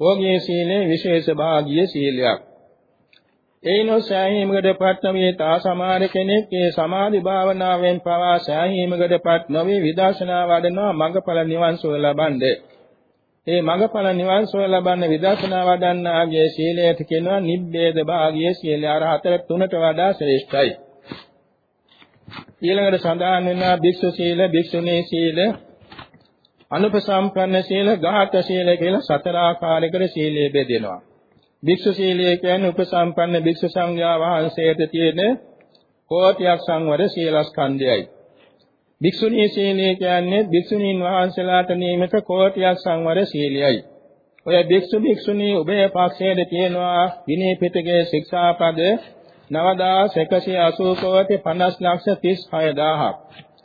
ඕගේ සීලය විශේෂ භාගීය සීලයක්. ඒනො සෑහීමකටපත් නොවේ තා සමහර කෙනෙක් ඒ සමාධි භාවනාවෙන් පවා සෑහීමකටපත් නොවේ විදර්ශනා වඩනවා මඟඵල නිවන් සුව ලබන්නේ. ඒ මඟඵල නිවන් සුව ලබන්න විදර්ශනා වඩන්නාගේ සීලයට කියනවා නිබ්බේද භාගීය සීලය අර හතර තුනට වඩා ශ්‍රේෂ්ඨයි. ඊළඟට සඳහන් වෙනවා භික්ෂු සීල, භික්ෂුණී සීල, අනුපසම්පන්න සීල, ගාහක සීල කියලා සතර ආකාරයකට සීලය බෙදෙනවා. භික්ෂු සීලය කියන්නේ උපසම්පන්න භික්ෂු සංඝයා වහන්සේට තියෙන කෝටියක් සංවර සීලස්කන්ධයයි. භික්ෂුණී සීලය කියන්නේ භික්ෂුණීන් වහන්සේලාට නියමිත කෝටියක් සංවර සීලයයි. ඔය භික්ෂු භික්ෂුණී උභය පක්ෂයේ තියෙනවා විනය පිටකයේ ශික්ෂාපද 9180 කෝටි 50 ලක්ෂ 36000ක්.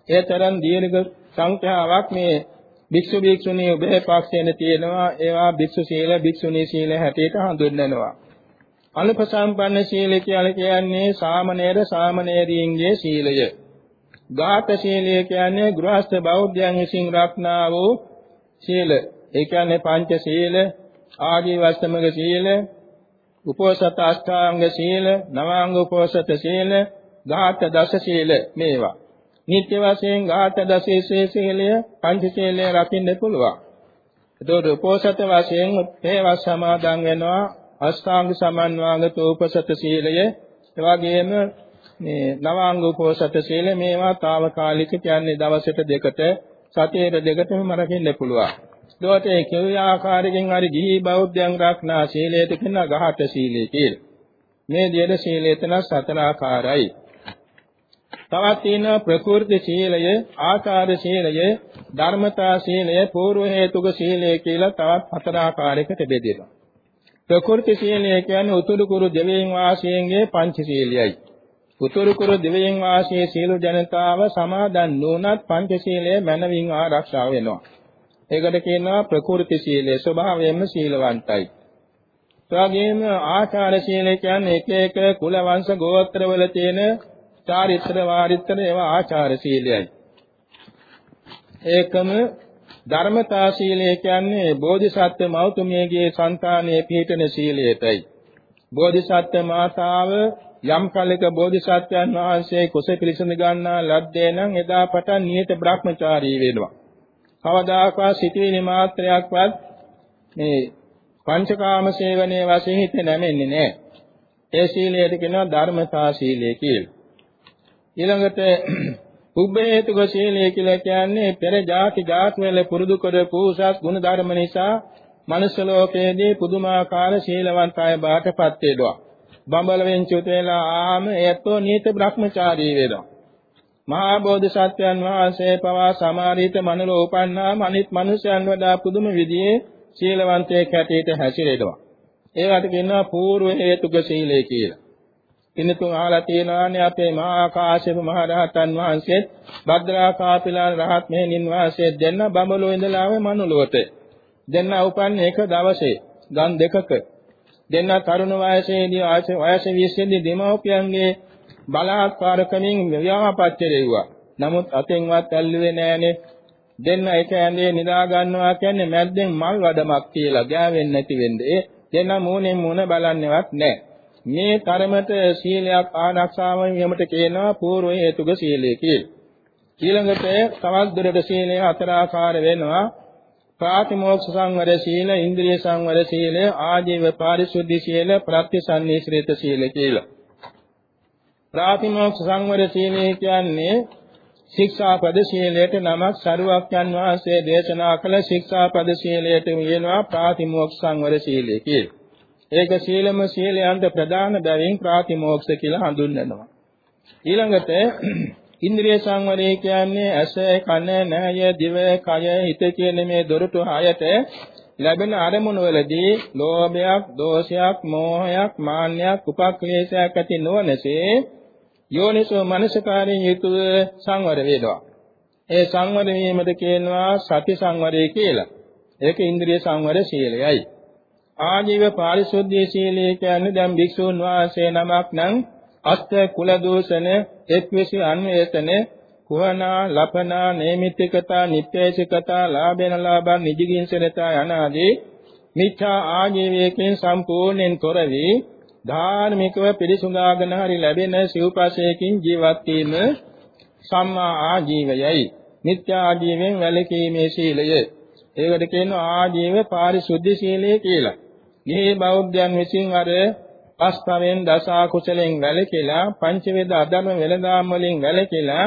ඒ තරම් දීර්ඝ සංඛ්‍යාවක් මේ භික්ෂු භික්ෂුණී උභය පක්ෂයෙන් තියෙනවා. ඒවා භික්ෂු සීල භික්ෂුණී සීල හැටියට හඳුන්වනවා. අනුපසම්පන්න සීල කියලා කියන්නේ සාමණේර සාමණේරීන්ගේ සීලය. ගාත සීලය කියන්නේ ගෘහස්ත බෞද්ධයන් විසින් රක්නා වූ සීල. ඒ කියන්නේ පංච සීල ආදී වස්තමක සීල උපෝසත අෂ්ටාංග සීල නවාංග උපෝසත සීල ගාත දස සීල මේවා. නිත්‍ය වශයෙන් ඝාත දසේසේ සීලය පංචශීලය රකින්න පුළුවන්. එතකොට උපෝසත වශයෙන් තේවස් සමාදන් වෙනවා අෂ්ටාංග සමන්වාගත උපසත සීලය එවාගෙම මේ නවාංග උපෝසත සීල මේවා తాවකාලික කියන්නේ දවසට දෙකට සතියේ දෙකටම රකින්න පුළුවන්. ඒකට ඒ කෙවි ආකාරයෙන් හරි ගිහි බෞද්ධයන් රක්නා සීලයට කියන ගහත සීලය කියලා. මේ දියද සීලය තන සතර ආකාරයි. තවත් තියෙනවා ප්‍රකෘති සීලය, ආචාර සීලය, ධර්මතා සීලය, పూర్ව හේතුක සීලය කියලා තවත් හතර ආකාරයකට බෙදෙනවා. ප්‍රකෘති සීලය කියන්නේ උතුරු කුරු දෙවියන් වාසීන්ගේ පංච සීලයයි. උතුරු කුරු දෙවියන් වාසී සීල ජනතාව සමාදන් නොනත් පංච සීලය මනවින් ආරක්ෂා වෙනවා. ඒකට කියනවා ප්‍රකෘති සීලය ස්වභාවයෙන්ම සීලවන්තයි. එවැගේම ආචාර සීලය කියන්නේ එක එක කුල වංශ ගෝත්‍රවල තියෙන චාරිත්‍ර වාරිත්‍ර ඒවා ආචාර සීලයයි. ඒකම ධර්මතා සීලය කියන්නේ බෝධිසත්ව මෞතුමියගේ సంతානයේ පිහිටන සීලයටයි. බෝධිසත්ව මාතාව යම් කලක බෝධිසත්වයන් වහන්සේ කුස පිළිසඳ ගන්නා ලද්දේ නම් එදා පටන් නියත බ්‍රහ්මචාරී වෙනවා. කවදාකවත් සිටිවිලි මාත්‍රයක්වත් මේ පංචකාම සේවනයේ වශයෙන් හිත නැමෙන්නේ නැහැ. ඒ සීලයට කියනවා ධර්මතා සීලය කියලා. ඊළඟට උබ්බ හේතුක සීලය කියලා කියන්නේ පෙර જાති ජාත්වල පුරුදු කරපු උසස් ගුණ ධර්ම නිසා මනුස්ස ලෝකයේදී පුදුමාකාර සීලවන්ත අය බාටපත් වේදවා. බඹල වෙන්චුත වෙලා ආම එයතෝ නීත බ්‍රහ්මචාරී වේදවා. මහා බෝධිසත්වයන් වහන්සේ පවා සමාරිත මනෝ උපන්නාම අනිත් මනුෂ්‍යයන් වඩා පුදුම විදිහේ සීලවන්තයෙක් හැටියට හැසිරෙනවා. ඒකට කියනවා పూర్ව හේතුක සීලය කියලා. ඉන්නතුන් අහලා තියෙනවානේ අපේ මහා කාශ්‍යප මහ රහතන් වහන්සේ භද්‍රා කාපිලා රහත් මෙහෙණින් වහන්සේ දෙන්න බඹලෝ ඉඳලා ආවේ මනුලොවට. දෙන්න උපන්නේ එක දවසේ ගම් දෙකක. දෙන්න තරුණ වයසේදී වයස 20 දී දෙමව්පියන්ගේ බලාත්කාරකමින් විවාහපත්‍ය දෙව්වා. නමුත් අතෙන්වත් ඇල්ලුවේ නෑනේ. දෙන්න එක ඇඳේ නිදා ගන්නවා කියන්නේ මැද්දෙන් මල් වඩමක් කියලා ගෑවෙන්නේ නැති වෙන්නේ. දෙන්න මූණෙන් මූණ බලන්නේවත් නෑ. මේ තරමට සීලයක් ආරක්ෂාවෙන් යමට කියනවා పూర్ව හේතුක සීලය කියලා. ඊළඟට තවත් දුරට සීලය හතර ආකාර වෙනවා. ප්‍රාතිමෝක්ෂ සංවර සීල, ඉන්ද්‍රිය සංවර සීල, ආජීව පාරිශුද්ධි සීල, ප්‍රත්‍යසන්නිශ්‍රිත සීල කියලා. ප්‍රාතිමෝක්ෂ සංවර සීලය කියන්නේ ශික්ෂාපද සීලයට නමක් සරුවක්යන් වහන්සේ දේශනා කළ ශික්ෂාපද සීලයට කියනවා ප්‍රාතිමෝක්ෂ සංවර සීලය කියලා. ඒක සීලම සීලයන්ට ප්‍රධාන බැවින් ප්‍රාතිමෝක්ෂ කියලා හඳුන්වනවා. ඊළඟට ඉන්ද්‍රිය සංවරය කියන්නේ ඇස, කන, නහය, දිව, කය, හිත කියන මේ දොරටු හයට ලැබෙන අරමුණු වලදී ලෝභයක්, දෝෂයක්, මෝහයක්, මාන්නයක්, උපක්ලේශයක් ඇති නොවනසේ යෝනිසෝ මනසකාරයෙන් යුතුව සංවර වේදවා. ඒ සංවර වීමද කියනවා සති සංවරය කියලා. ඒක ඉන්ද්‍රිය සංවර සීලයයි. ආජීව පාරිශුද්ධ සීලය කියන්නේ දැන් භික්ෂුන් වහන්සේ නමක් නම් අෂ්ට කුල දෝෂන එක්විසි අන්වේෂණ කුහනා ලපනා නේමිතිකතා නිත්‍යේශිකතා ලාභේන ලාභා නිජිගින්සනතා යනාදී මිච්ඡා ආජීවයෙන් සම්පූර්ණයෙන් තොර වී ධාර්මිකව පිරිසුඳාගෙන හරි ලැබෙන සිව්පසයකින් ජීවත් වීම සම්මා ආජීවයයි. මිත්‍යා ආජීවයෙන් වැළකීමේ සීලය ඒකට කියනවා ආජීව පාරිශුද්ධ සීලය කියලා. ගිහි බෞද්ධයන් විසින් අර පස්පවෙන් දස කුසලෙන් වැළකීලා පංචවේද අධර්ම වෙළඳාම් වලින් වැළකීලා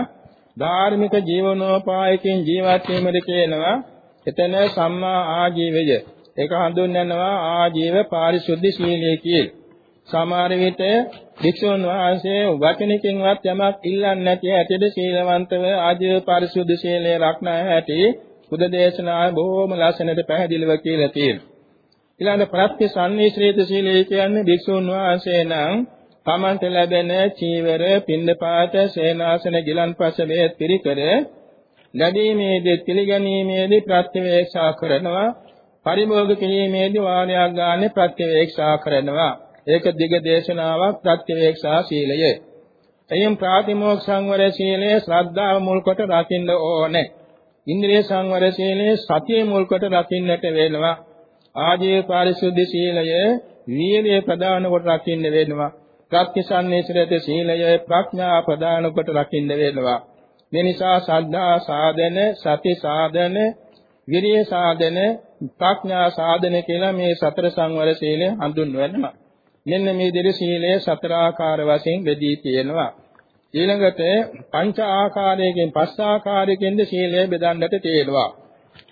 ධාර්මික ජීවනෝපායකින් ජීවත් වීමද කියනවා. එතන සම්මා ආජීවය. ඒක හඳුන්වනවා ආජීව පාරිශුද්ධ සීලය කියලා. සමහර විට භික්ෂුන් වහන්සේ වචනකින්වත් යමක් ඉල්ලන්නේ නැති ඇටද සීලවන්තව ආජීව පාරිශුද්ධ සීලය රක්නා ඇති බුද්ධ දේශනාවේ බොහෝම ලස්සනට පැහැදිලිව කියලා තියෙනවා. ඊළඟ ප්‍රත්‍ය සම්නිශ්‍රිත සීලය කියන්නේ භික්ෂුන් වහන්සේ නම් තමන්ට ලැබෙන චීවර, පින්දපාත, සේනාසන, ගිලන්පස මේ පිරිකර ලැබීමේදී පිළිගැනීමේදී ප්‍රත්‍යවේක්ෂා කරනවා. පරිභෝග කිරීමේදී වාරයක් ගන්න ප්‍රත්‍යවේක්ෂා කරනවා. ඒක දිග දේශනාවක් ප්‍රත්‍යවේක්ෂා සීලය. එයින් ප්‍රාතිමෝක්ෂ සංවර සීලය ශ්‍රද්ධාව මුල් කොට රකින්න ඕනේ. ඉන්ද්‍රිය සංවර සීලය සතිය මුල් කොට රකින්නට වෙනවා. ආජීව පාරිශුද්ධ සීලය වීර්ය ප්‍රදාන කොට රකින්න වෙනවා. ප්‍රත්‍යසන්නේසිරත සීලය ප්‍රඥා ප්‍රදාන කොට රකින්න වෙනවා. මේ නිසා සද්ධා සාධන, සති සාධන, විරිය සාධන, ප්‍රඥා සාධන කියලා මේ සතර සංවර සීලය හඳුන්වනවා. මෙන්න මේ දෙවි සීලය සතර ආකාර වශයෙන් බෙදී තියෙනවා. ඊළඟට පංච ආකාරයකින් පස් ආකාරයකින්ද සීලය බෙදන්නට තියෙනවා.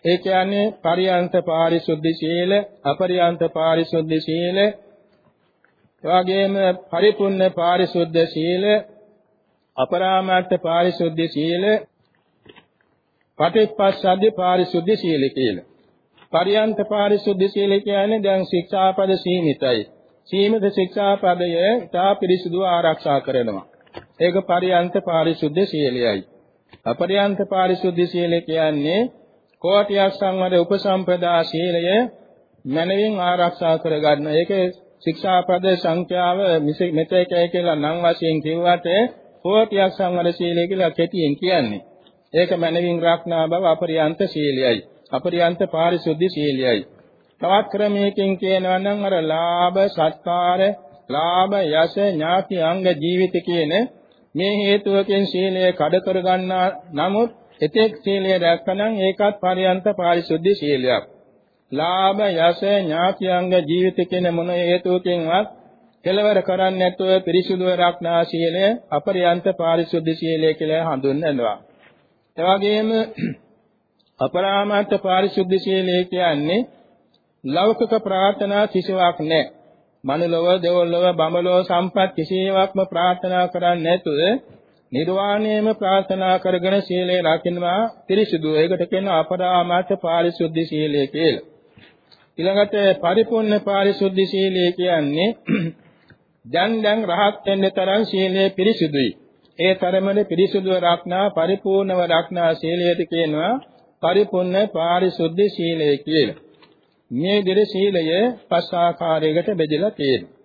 ඒ කියන්නේ පරියන්ත පාරිශුද්ධ සීල, අපරියන්ත පාරිශුද්ධ සීල, එවාගෙම පරිපූර්ණ පාරිශුද්ධ සීල, අපරාමර්ථ පාරිශුද්ධ සීල, පටිච්චසමුප්පාද පාරිශුද්ධ සීල කියලා. පරියන්ත පාරිශුද්ධ සීල කියන්නේ දැන් ශික්ෂාපද සීමිතයි. සීමිත ශික්ෂාපදය ඉතා පිරිසුදු ආරක්ෂා කරනවා. ඒක පරියන්ත පාරිශුද්ධ සීලයයි. අපරියන්ත පාරිශුද්ධ සීලය කියන්නේ කෝටියක් සංවර උපසම්පදා සීලය මනවින් ආරක්ෂා කරගන්න. ඒකේ ශික්ෂාපද සංඛ්‍යාව මෙතේකයි කියලා නම් වශයෙන් කිව්වට කෝටියක් සංවර සීලය කියලා කෙටියෙන් කියන්නේ. ඒක මනවින් රක්නා බව අපරියන්ත සීලයයි. අපරියන්ත පාරිශුද්ධ සීලයයි. තවත් ක්‍රමයකින් කියනවා නම් අර ලාභ සත්කාර ලාභ යස ඥාති අංග ජීවිත කියන මේ හේතුවකින් සීලය කඩ කර ගන්නා නමුත් එතෙක් සීලය රැක්කනම් ඒකත් පරියන්ත පාරිශුද්ධ සීලයක්. ලාභ යස ඥාතිංග ජීවිත කියන මොන හේතුවකින්වත් කෙලවර කරන්නේ නැතුව පිරිසුදුව රක්නා සීලය අපරියන්ත පාරිශුද්ධ සීලය කියලා හඳුන්වනවා. එවැගේම අපරාමත්ත පාරිශුද්ධ සීලය කියන්නේ ලෞකික ප්‍රාර්ථනා කිසිවක් නැහැ. මනුලොව, දෙවොල්ලොව, බඹලොව සම්පත් කිසියක්ම ප්‍රාර්ථනා කරන්නේ නැතුව නිර්වාණයම ප්‍රාර්ථනා කරගෙන සීලය රකින්නවා පිරිසුදු. ඒකට කියනවා අපරාමත්ත පාරිශුද්ධ සීලය කියලා. ඊළඟට පරිපූර්ණ පාරිශුද්ධ සීලය කියන්නේ දැන් දැන් රහත් වෙන්න තරම් සීලය පිරිසුදුයි. ඒ තරමද පිරිසුදුව රක්නා පරිපූර්ණව රක්නා සීලයට කියනවා පරිපූර්ණ පාරිශුද්ධ සීලය කියලා. මේ දෙර සීලය පස් ආකාරයකට බෙදලා තියෙනවා.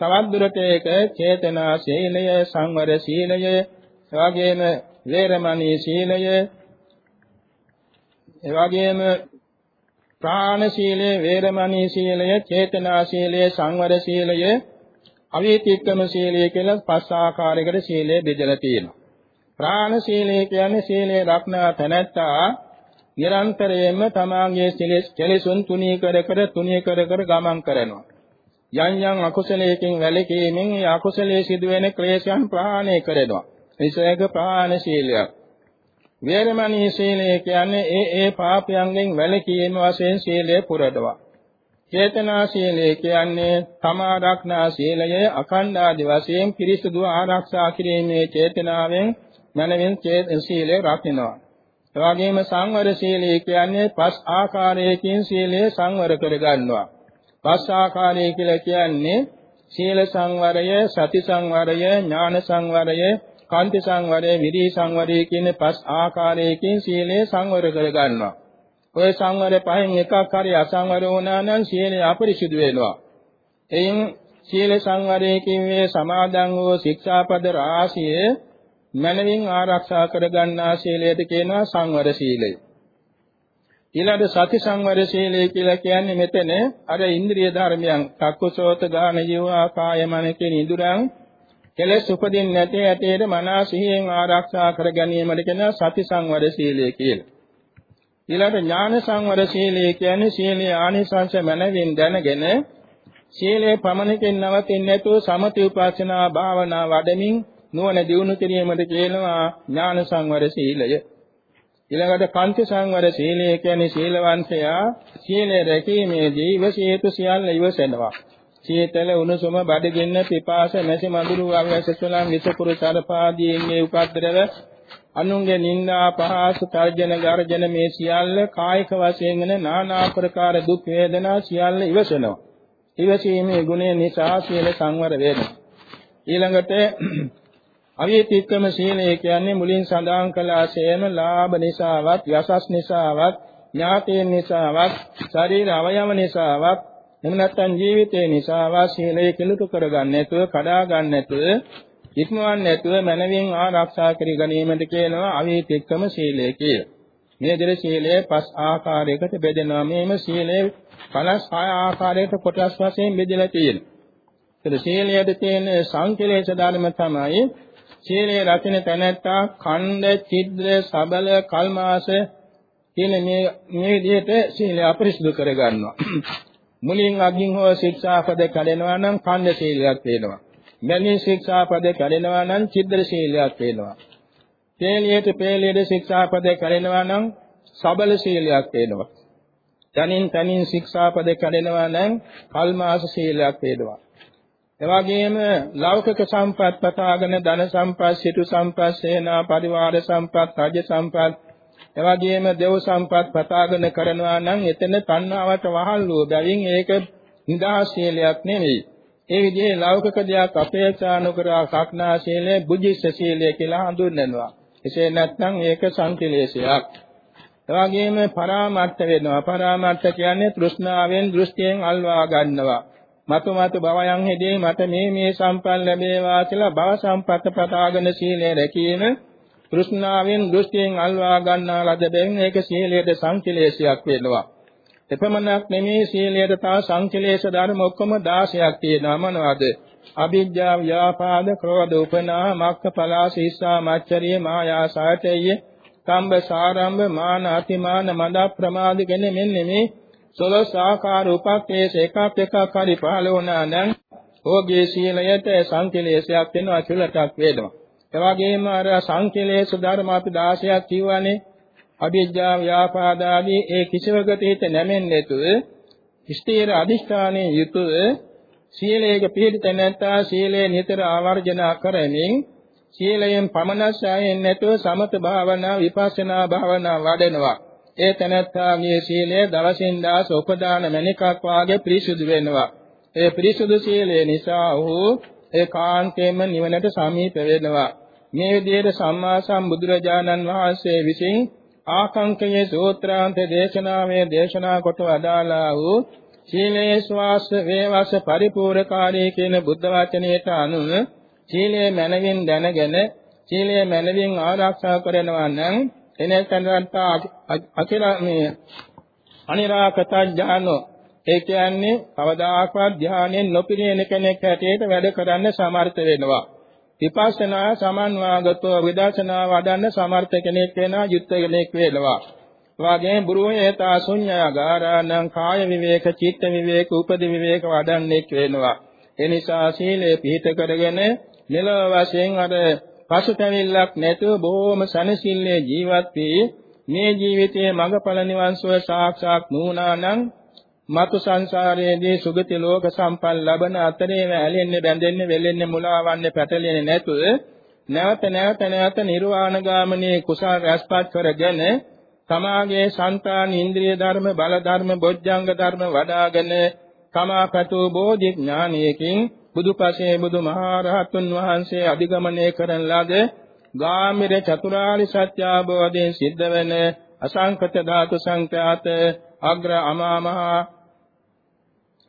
තවත් දුරට ඒක චේතනා සීලය, සංවර සීලය, එවැගේම වේරමණී සීලය, එවැගේම ප්‍රාණ සීලය, වේරමණී සීලය, චේතනා සීලය, සංවර සීලය, අවීතික්කම සීලය කියලා පස් ආකාරයකට සීලය බෙදලා තියෙනවා. ප්‍රාණ සීලය කියන්නේ සීලය රක්නා තැනැත්තා නිරන්තරයෙන්ම තමාගේ කෙලෙසුන් තුනී කර කර තුනී කර කර ගමන් කරනවා. යම් යම් අකුසලයකින් වැළකීමෙන් ඒ අකුසලයේ සිදුවෙන ක්ලේශයන් ප්‍රහාණය කරනවා. ඒසයක ප්‍රහාණ සීලයක්. වේරමණී සීලය කියන්නේ ඒ ඒ පාපයන්ගෙන් වැළකීම වශයෙන් සීලය පුරදවා. චේතනා සීලය කියන්නේ තමා රක්නා සීලය අඛණ්ඩ ආදි වශයෙන් පිරිසුදු ආරක්ෂා කිරීමේ චේතනාවෙන් මනමින් සීලය රකින්නවා. එවාගෙම සංවර සීලය කියන්නේ පස් ආකාරයකින් සීලය සංවර කරගන්නවා. පස් ආකාරය කියලා කියන්නේ සීල සංවරය, සති සංවරය, ඥාන සංවරය, කාන්ති සංවරය, විරි සංවරය කියන පස් ආකාරයකින් සීලය සංවර කරගන්නවා. ඔය සංවර පහෙන් එකක් හරි අසංවර වුණා නම් සීලය අපරිසුදු වෙනවා. එයින් සීල සංවරයේ කිව්වේ සමාදන් වූ ශික්ෂාපද රාශිය මනමින් ආරක්ෂා කරගන්නා සීලයට කියනවා සංවර සීලය. ඊළඟ සති සංවර සීලය කියලා කියන්නේ මෙතන අර ඉන්ද්‍රිය ධර්මයන් චක්කුසෝත ගාන ජීවා කාය මන කියන ඉඳුරන් කෙලෙස් උපදින්න නැති ඇටේට මනස සිහියෙන් ආරක්ෂා කර ගැනීමට කියන සති සංවර සීලය කියලා. ඊළඟ ඥාන සංවර සීලය කියන්නේ සීලේ ආනිසංශ මනවින් දැනගෙන සීලේ පමණකින් නවතින්නේ නැතුව සමති උපාසනා භාවනා වඩමින් නුවණ දියුණු කිරීමට කියනවා ඥාන සංවර සීලය. ඊළඟට පංච සංවර සීලය කියන්නේ සීලවන්තයා සීලය රැකීමේදී ඉවසීතු සියල්ල ඉවසනවා. සීතල උණුසුම බඩගින්න පිපාස මැසි මඳුරු අවසසලම් විසකුරු සරපාදීන්ගේ උපද්දරව අනුන්ගේ නිന്ദා පහාස තර්ජන ගර්ජන මේ සියල්ල කායික වශයෙන්ගෙන নানা ආකාර දුක් වේදනා සියල්ල ඉවසනවා. ඉවසීමේ ගුණය නිසා සීල සංවර වෙනවා. ඊළඟට අවිතික්‍රම සීලය කියන්නේ මුලින් සඳහන් කළ ආශයම ලාභ නිසාවත් යසස් නිසාවත් ඥාතීන් නිසාවත් ශරීර අවයව නිසාවත් එහෙම නැත්නම් ජීවිතේ නිසාවත් සීලය කිලුට කරගන්න නැතුව කඩා ගන්න නැතුව ඉක්මවන්නේ නැතුව මනවින් ආරක්ෂා කර ගැනීමට කියනවා අවිතික්‍රම සීලය කියලා. මේ දෙර සීලය පස් ආකාරයකට බෙදෙනවා. මේම සීලය 56 ආකාරයකට කොටස් වශයෙන් බෙදලා තියෙනවා. ඒත් සීලයේ තියෙන සංකලේශ ධර්ම තමයි සීලය රකින්න තැනැත්තා ඛණ්ඩ, චිද්‍ර, සබල, කල්මාස කියන මේ මේ විදිහට සීලය අපරිසුදු කරගන්නවා. මුලින් අගින් හෝ ශික්ෂාපද කැඩෙනවා නම් ඛණ්ඩ සීලයක් වෙනවා. මැනී ශික්ෂාපද කැඩෙනවා නම් චිද්‍ර සීලයක් වෙනවා. පේලියට පේලියට ශික්ෂාපද කැඩෙනවා නම් සබල සීලයක් වෙනවා. තනින් තනින් ශික්ෂාපද කැඩෙනවා නම් කල්මාස සීලයක් වෙනවා. එවාගෙම ලෞකික සම්පත් පතාගෙන ධන සම්පත්, සිටු සම්පත්, සේනා පරිවාර සම්පත්, රාජ්‍ය සම්පත්, එවාගෙම දේව සම්පත් පතාගෙන කරනවා නම් එතන තණ්හාවට වහල් වූ බැවින් ඒක නිදහස් ශීලයක් නෙවෙයි. ඒ විදිහේ ලෞකික දෙයක් අපේක්ෂා නොකර සක්නා ශීලය බුද්ධිස්ස ශීලය කියලා හඳුන්වනවා. එසේ නැත්නම් ඒක සංකලේශයක්. එවාගෙම පරාමර්ථ වෙනවා. පරාමර්ථ කියන්නේ තෘෂ්ණාවෙන් දෘෂ්ටියෙන් අල්වා ගන්නවා. මතු මතු භවයන් හෙදී මට මේ මේ සම්පන්න ලැබේවා කියලා භව සම්පත පතාගෙන සීලය රැකීම තෘෂ්ණාවෙන් දෘෂ්ටියෙන් අල්වා ගන්නා ලද බැවින් ඒක සීලයේ සංකලේශයක් වෙනවා. එපමණක් නෙමේ සීලයට තව සංකලේශ ධර්ම ඔක්කොම 16ක් තියෙනවා මොනවද? අවිජ්ජා ව්‍යාපාද ක්‍රෝධ උපනා මක්ඛ පලාස ඉස්සා මච්චරිය මායා සාතේය කම්බ සාරම්භ මාන අතිමාන මද ප්‍රමාද කියන මෙන්න මේ සොළොස් ආකාර උපක්ලේශ එකක් එකක් හරි පහළ වුණා නම් ඕගේ සීලයට සංකලේශයක් වෙනවා චුලටක් වේදවා. ඒ වගේම අර සංකලේශ ධර්ම අපි 16ක් කියවනේ අවිජ්ජා ව්‍යාපාද ආදී ඒ කිසිවකට හිත නැමෙන්නේ නැතුව ස්ථීර අදිෂ්ඨානයේ යුතුව සීලයක පිළිපිට නැත්තා සීලය නිතර ආවර්ජන කරමින් සීලයෙන් පමණස්සයෙන් නැතුව සමත භාවනා විපස්සනා භාවනා වඩනවා ඒ තැනැත්තාගේ සීලය දවසින් දවස උපදාන මණිකක් වාගේ පිරිසුදු වෙනවා. ඒ පිරිසුදු සීලය නිසා ඔහු ඒකාන්තයෙන්ම නිවනට සමීප වෙනවා. මේ විදිහට සම්මා සම්බුදුරජාණන් වහන්සේ විසින් ආකංකයේ සූත්‍රාන්ත දේශනාවේ දේශනා කොට වදාලා වූ සීලේ ශ්වාස වේවස පරිපූර්ණකාරී කියන බුද්ධ වචනයට අනුව සීලය මනවින් දැනගෙන සීලය මනවින් ආරක්ෂා කරනවා නම් එනකන්ට අකිරමේ අනිරාකත ඥානෝ ඒ කියන්නේ කවදාකවත් ධානයෙන් නොපිරින කෙනෙක් හැටියට වැඩ කරන්න සමර්ථ වෙනවා. විපස්සනා සමන්වාගතව විදර්ශනා වඩන්න සමර්ථ කෙනෙක් වෙනා යුක්ත කෙනෙක් වෙනවා. වාගේ බුරුවේතා ශුඤ්ඤාගාරාණං කාය විවේක චිත්ත විවේක උපදි විවේක වඩන්නෙක් වෙනවා. ඒ නිසා සීලය පිහිට කරගෙන මෙලොව වශයෙන් අර පසුතැවිල්ලක් නැතුව බොහෝම සනසිල්ලේ ජීවත් වී මේ ජීවිතයේ මඟඵල නිවන් සුව සාක්ෂාත් නුණා නම් මතු සංසාරයේදී සුගති ලෝක සම්පල් ලබන අතරේම ඇලෙන්නේ බැඳෙන්නේ වෙලෙන්නේ මුලාවන්නේ පැටලෙන්නේ නැතුව නැවත නැවත නැවත නිර්වාණ ගාමිනී කුසල රැස්පත් කරගෙන තමාගේ సంతාන ඉන්ද්‍රිය ධර්ම බල ධර්ම බොජ්ජංග ධර්ම වඩාගෙන තමාපතු බෝධි ඥානයකින් බුදුපසේ බුදුමහරහතුන් වහන්සේ අධිගමනය කරන ලද ගාමිර චතුරාරි සත්‍ය අවබෝධයෙන් සිද්ධ වෙන අසංකත ධාතු සංඛ්‍යාත අග්‍ර අමාමහා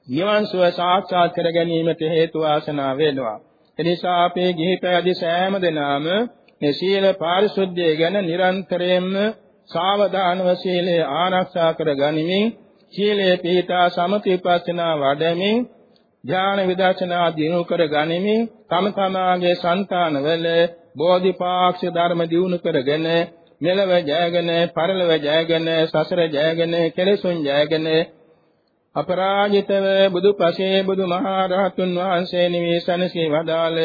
නිවන් සුව සාක්ෂාත් කර ගැනීමට හේතු වාසනා වෙනවා. එනිසා අපේ ගිහි පැවිදි සෑම දෙනාම මේ සීල පාරිශුද්ධිය ගැන නිරන්තරයෙන්ම සාවධානව සීලය ආරක්ෂා කර ගනිමින් සීලේ පිහිටා සමතිපස්සනා වඩමින් ඥාන විදර්ශනා දිනු කර ගනිමින් තම තමාගේ సంతානවල බෝධිපාක්ෂ ධර්ම දිනු කරගෙන මෙලව ජයගෙන පරලව ජයගෙන සසර ජයගෙන කෙලෙසුන් ජයගෙන අපරාජිතව බුදුපසේ බුදුමහරහතුන් වහන්සේ නිවේසනසී වදාළ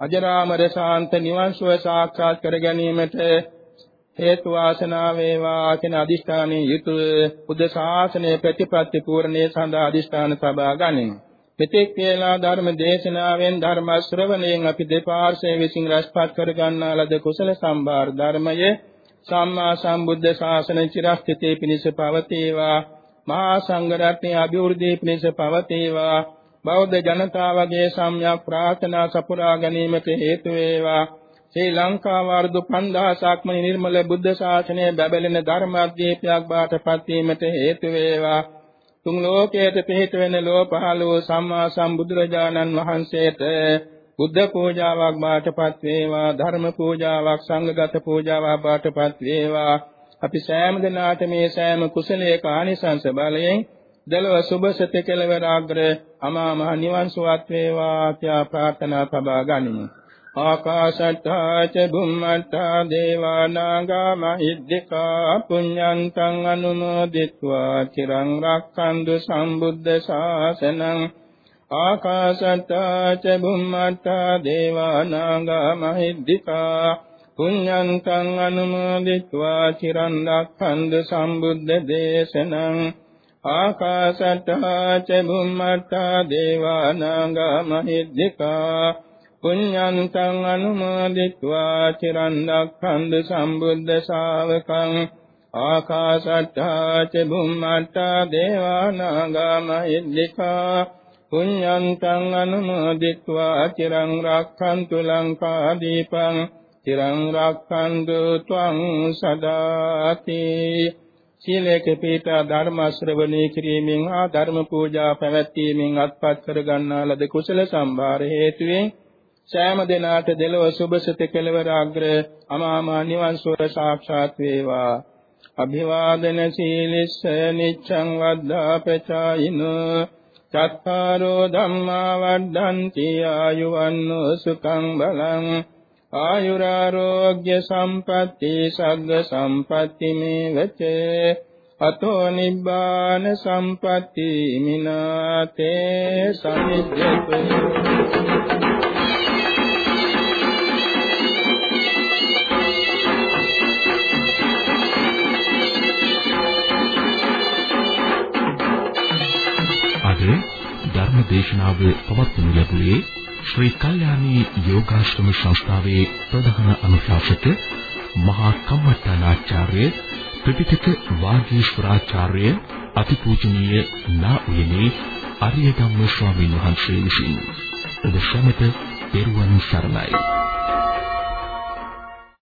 අජරාමර ශාන්ත නිවන් සුව සාක්ෂාත් කර ගැනීමට හේතු වාසනා වේවා කියන අදිෂ්ඨානයේ යුතුව බුද්ධ ශාසනය ප්‍රතිපත්ති පූර්ණේ සඳහා අදිෂ්ඨාන සබා ගනිමු. මෙතෙක් වේලා ධර්ම දේශනාවෙන් ධර්ම ශ්‍රවණයෙන් අපි දෙපාර්ශ්වයේ විසින් රැස්පත් කර ගන්නා ලද කුසල සම්භාර ධර්මයේ සම්මා සම්බුද්ධ ශාසන චිරස්ථිතේ පිණිස පවතිවා. මහා සංඝ රත්නයේ අභිවෘද්ධිය පිණිස පවතිවා. බෞද්ධ ජනතාවගේ සම්‍යක් ප්‍රාර්ථනා සපුරා ගැනීමට හේතු වේවා. ශ්‍රී ලංකාව වර්ධු 5000ක්ම නිර්මල බුද්ධ ශාසනය බැබලෙන ධර්මාධ්‍යේපයක් බාටපත් වීමට හේතු වේවා. තුන් ලෝකයට පිහිට වෙන ලෝ පහළ වූ සම්මා සම්බුදුරජාණන් වහන්සේට බුද්ධ පූජාවක් බාටපත් වේවා ධර්ම පූජාවක් සංඝගත පූජාවක් බාටපත් වේවා. අපි සෑම දිනාට මේ සෑම කුසලයේ කානිසංස බලයෙන් දලව සුභ සත්‍ය කෙලවර අග්‍ර අමා මහ නිවන් සුවත් වේවා කියා ප්‍රාර්ථනා සබා ගනිමු. ආකාශත්තා ච බුම්මත්තා දේවානාගා මහිද්దికා පුඤ්ඤන්තං අනුමෝදිත්වා චිරං රක්ඛන්තු සම්බුද්ධ ශාසනං ආකාශත්තා ච බුම්මත්තා දේවානාගා මහිද්దికා පුඤ්ඤන්තං අනුමෝදිත්වා චිරං රක්ඛන්තු සම්බුද්ධ දේශනං ආකාශත්තා ච බුම්මත්තා දේවානාගා මහිද්దికා පුඤ්ඤන්තං අනුමෝදිත्वा චිරන් රක්ඛන්ද සම්බුද්ධ ශාවකං ආකාශට්ටා ච බුම්මට්ටා දේවානාගා මහිද්దికා පුඤ්ඤන්තං අනුමෝදිත्वा චිරන් රක්ඛන්තු ලංකා දීපං චිරන් රක්ඛන්තු ත්වං සදාති සීලේක පිට ධර්ම ශ්‍රවණය කිරීමෙන් හා ධර්ම පූජා පැවැත්වීමෙන් අත්පත් කර ගන්නා ලද කුසල සම්භාර හේතුවෙන් සෑම දිනාට දෙලොව සුභසිත කෙලවර අග්‍ර අමාමා නිවන් සුව සාක්ෂාත් වේවා. අභිවාදන සීලිස්ස නිච්ඡං වද්ධාපචායින චත්තාරෝ ධම්මා වඩ්ඩಂತಿ ආයුවන්නෝ සුඛං බලං ආයුරාරෝග්‍ය සම්පatti සග්ග සම්පatti මේ වචේ අතෝ නිබ්බාන සම්පatti මිනාතේ සමිජ්ජතු ධර්ම දේශනාව පවත්වනු ලැබුවේ ශ්‍රී කල්යාණී යෝගාශ්‍රම සංස්ථාවේ ප්‍රධාන අනුශාසක මහා කම්මඨානාචාර්ය ත්‍රිපිටක වාගීශ්වරාචාර්ය අතිපූජනීය නා උයනේ අරියධම්ම ස්වාමීන් වහන්සේ විසිනි. ඔබ සැමට පෙරවන් සරණයි.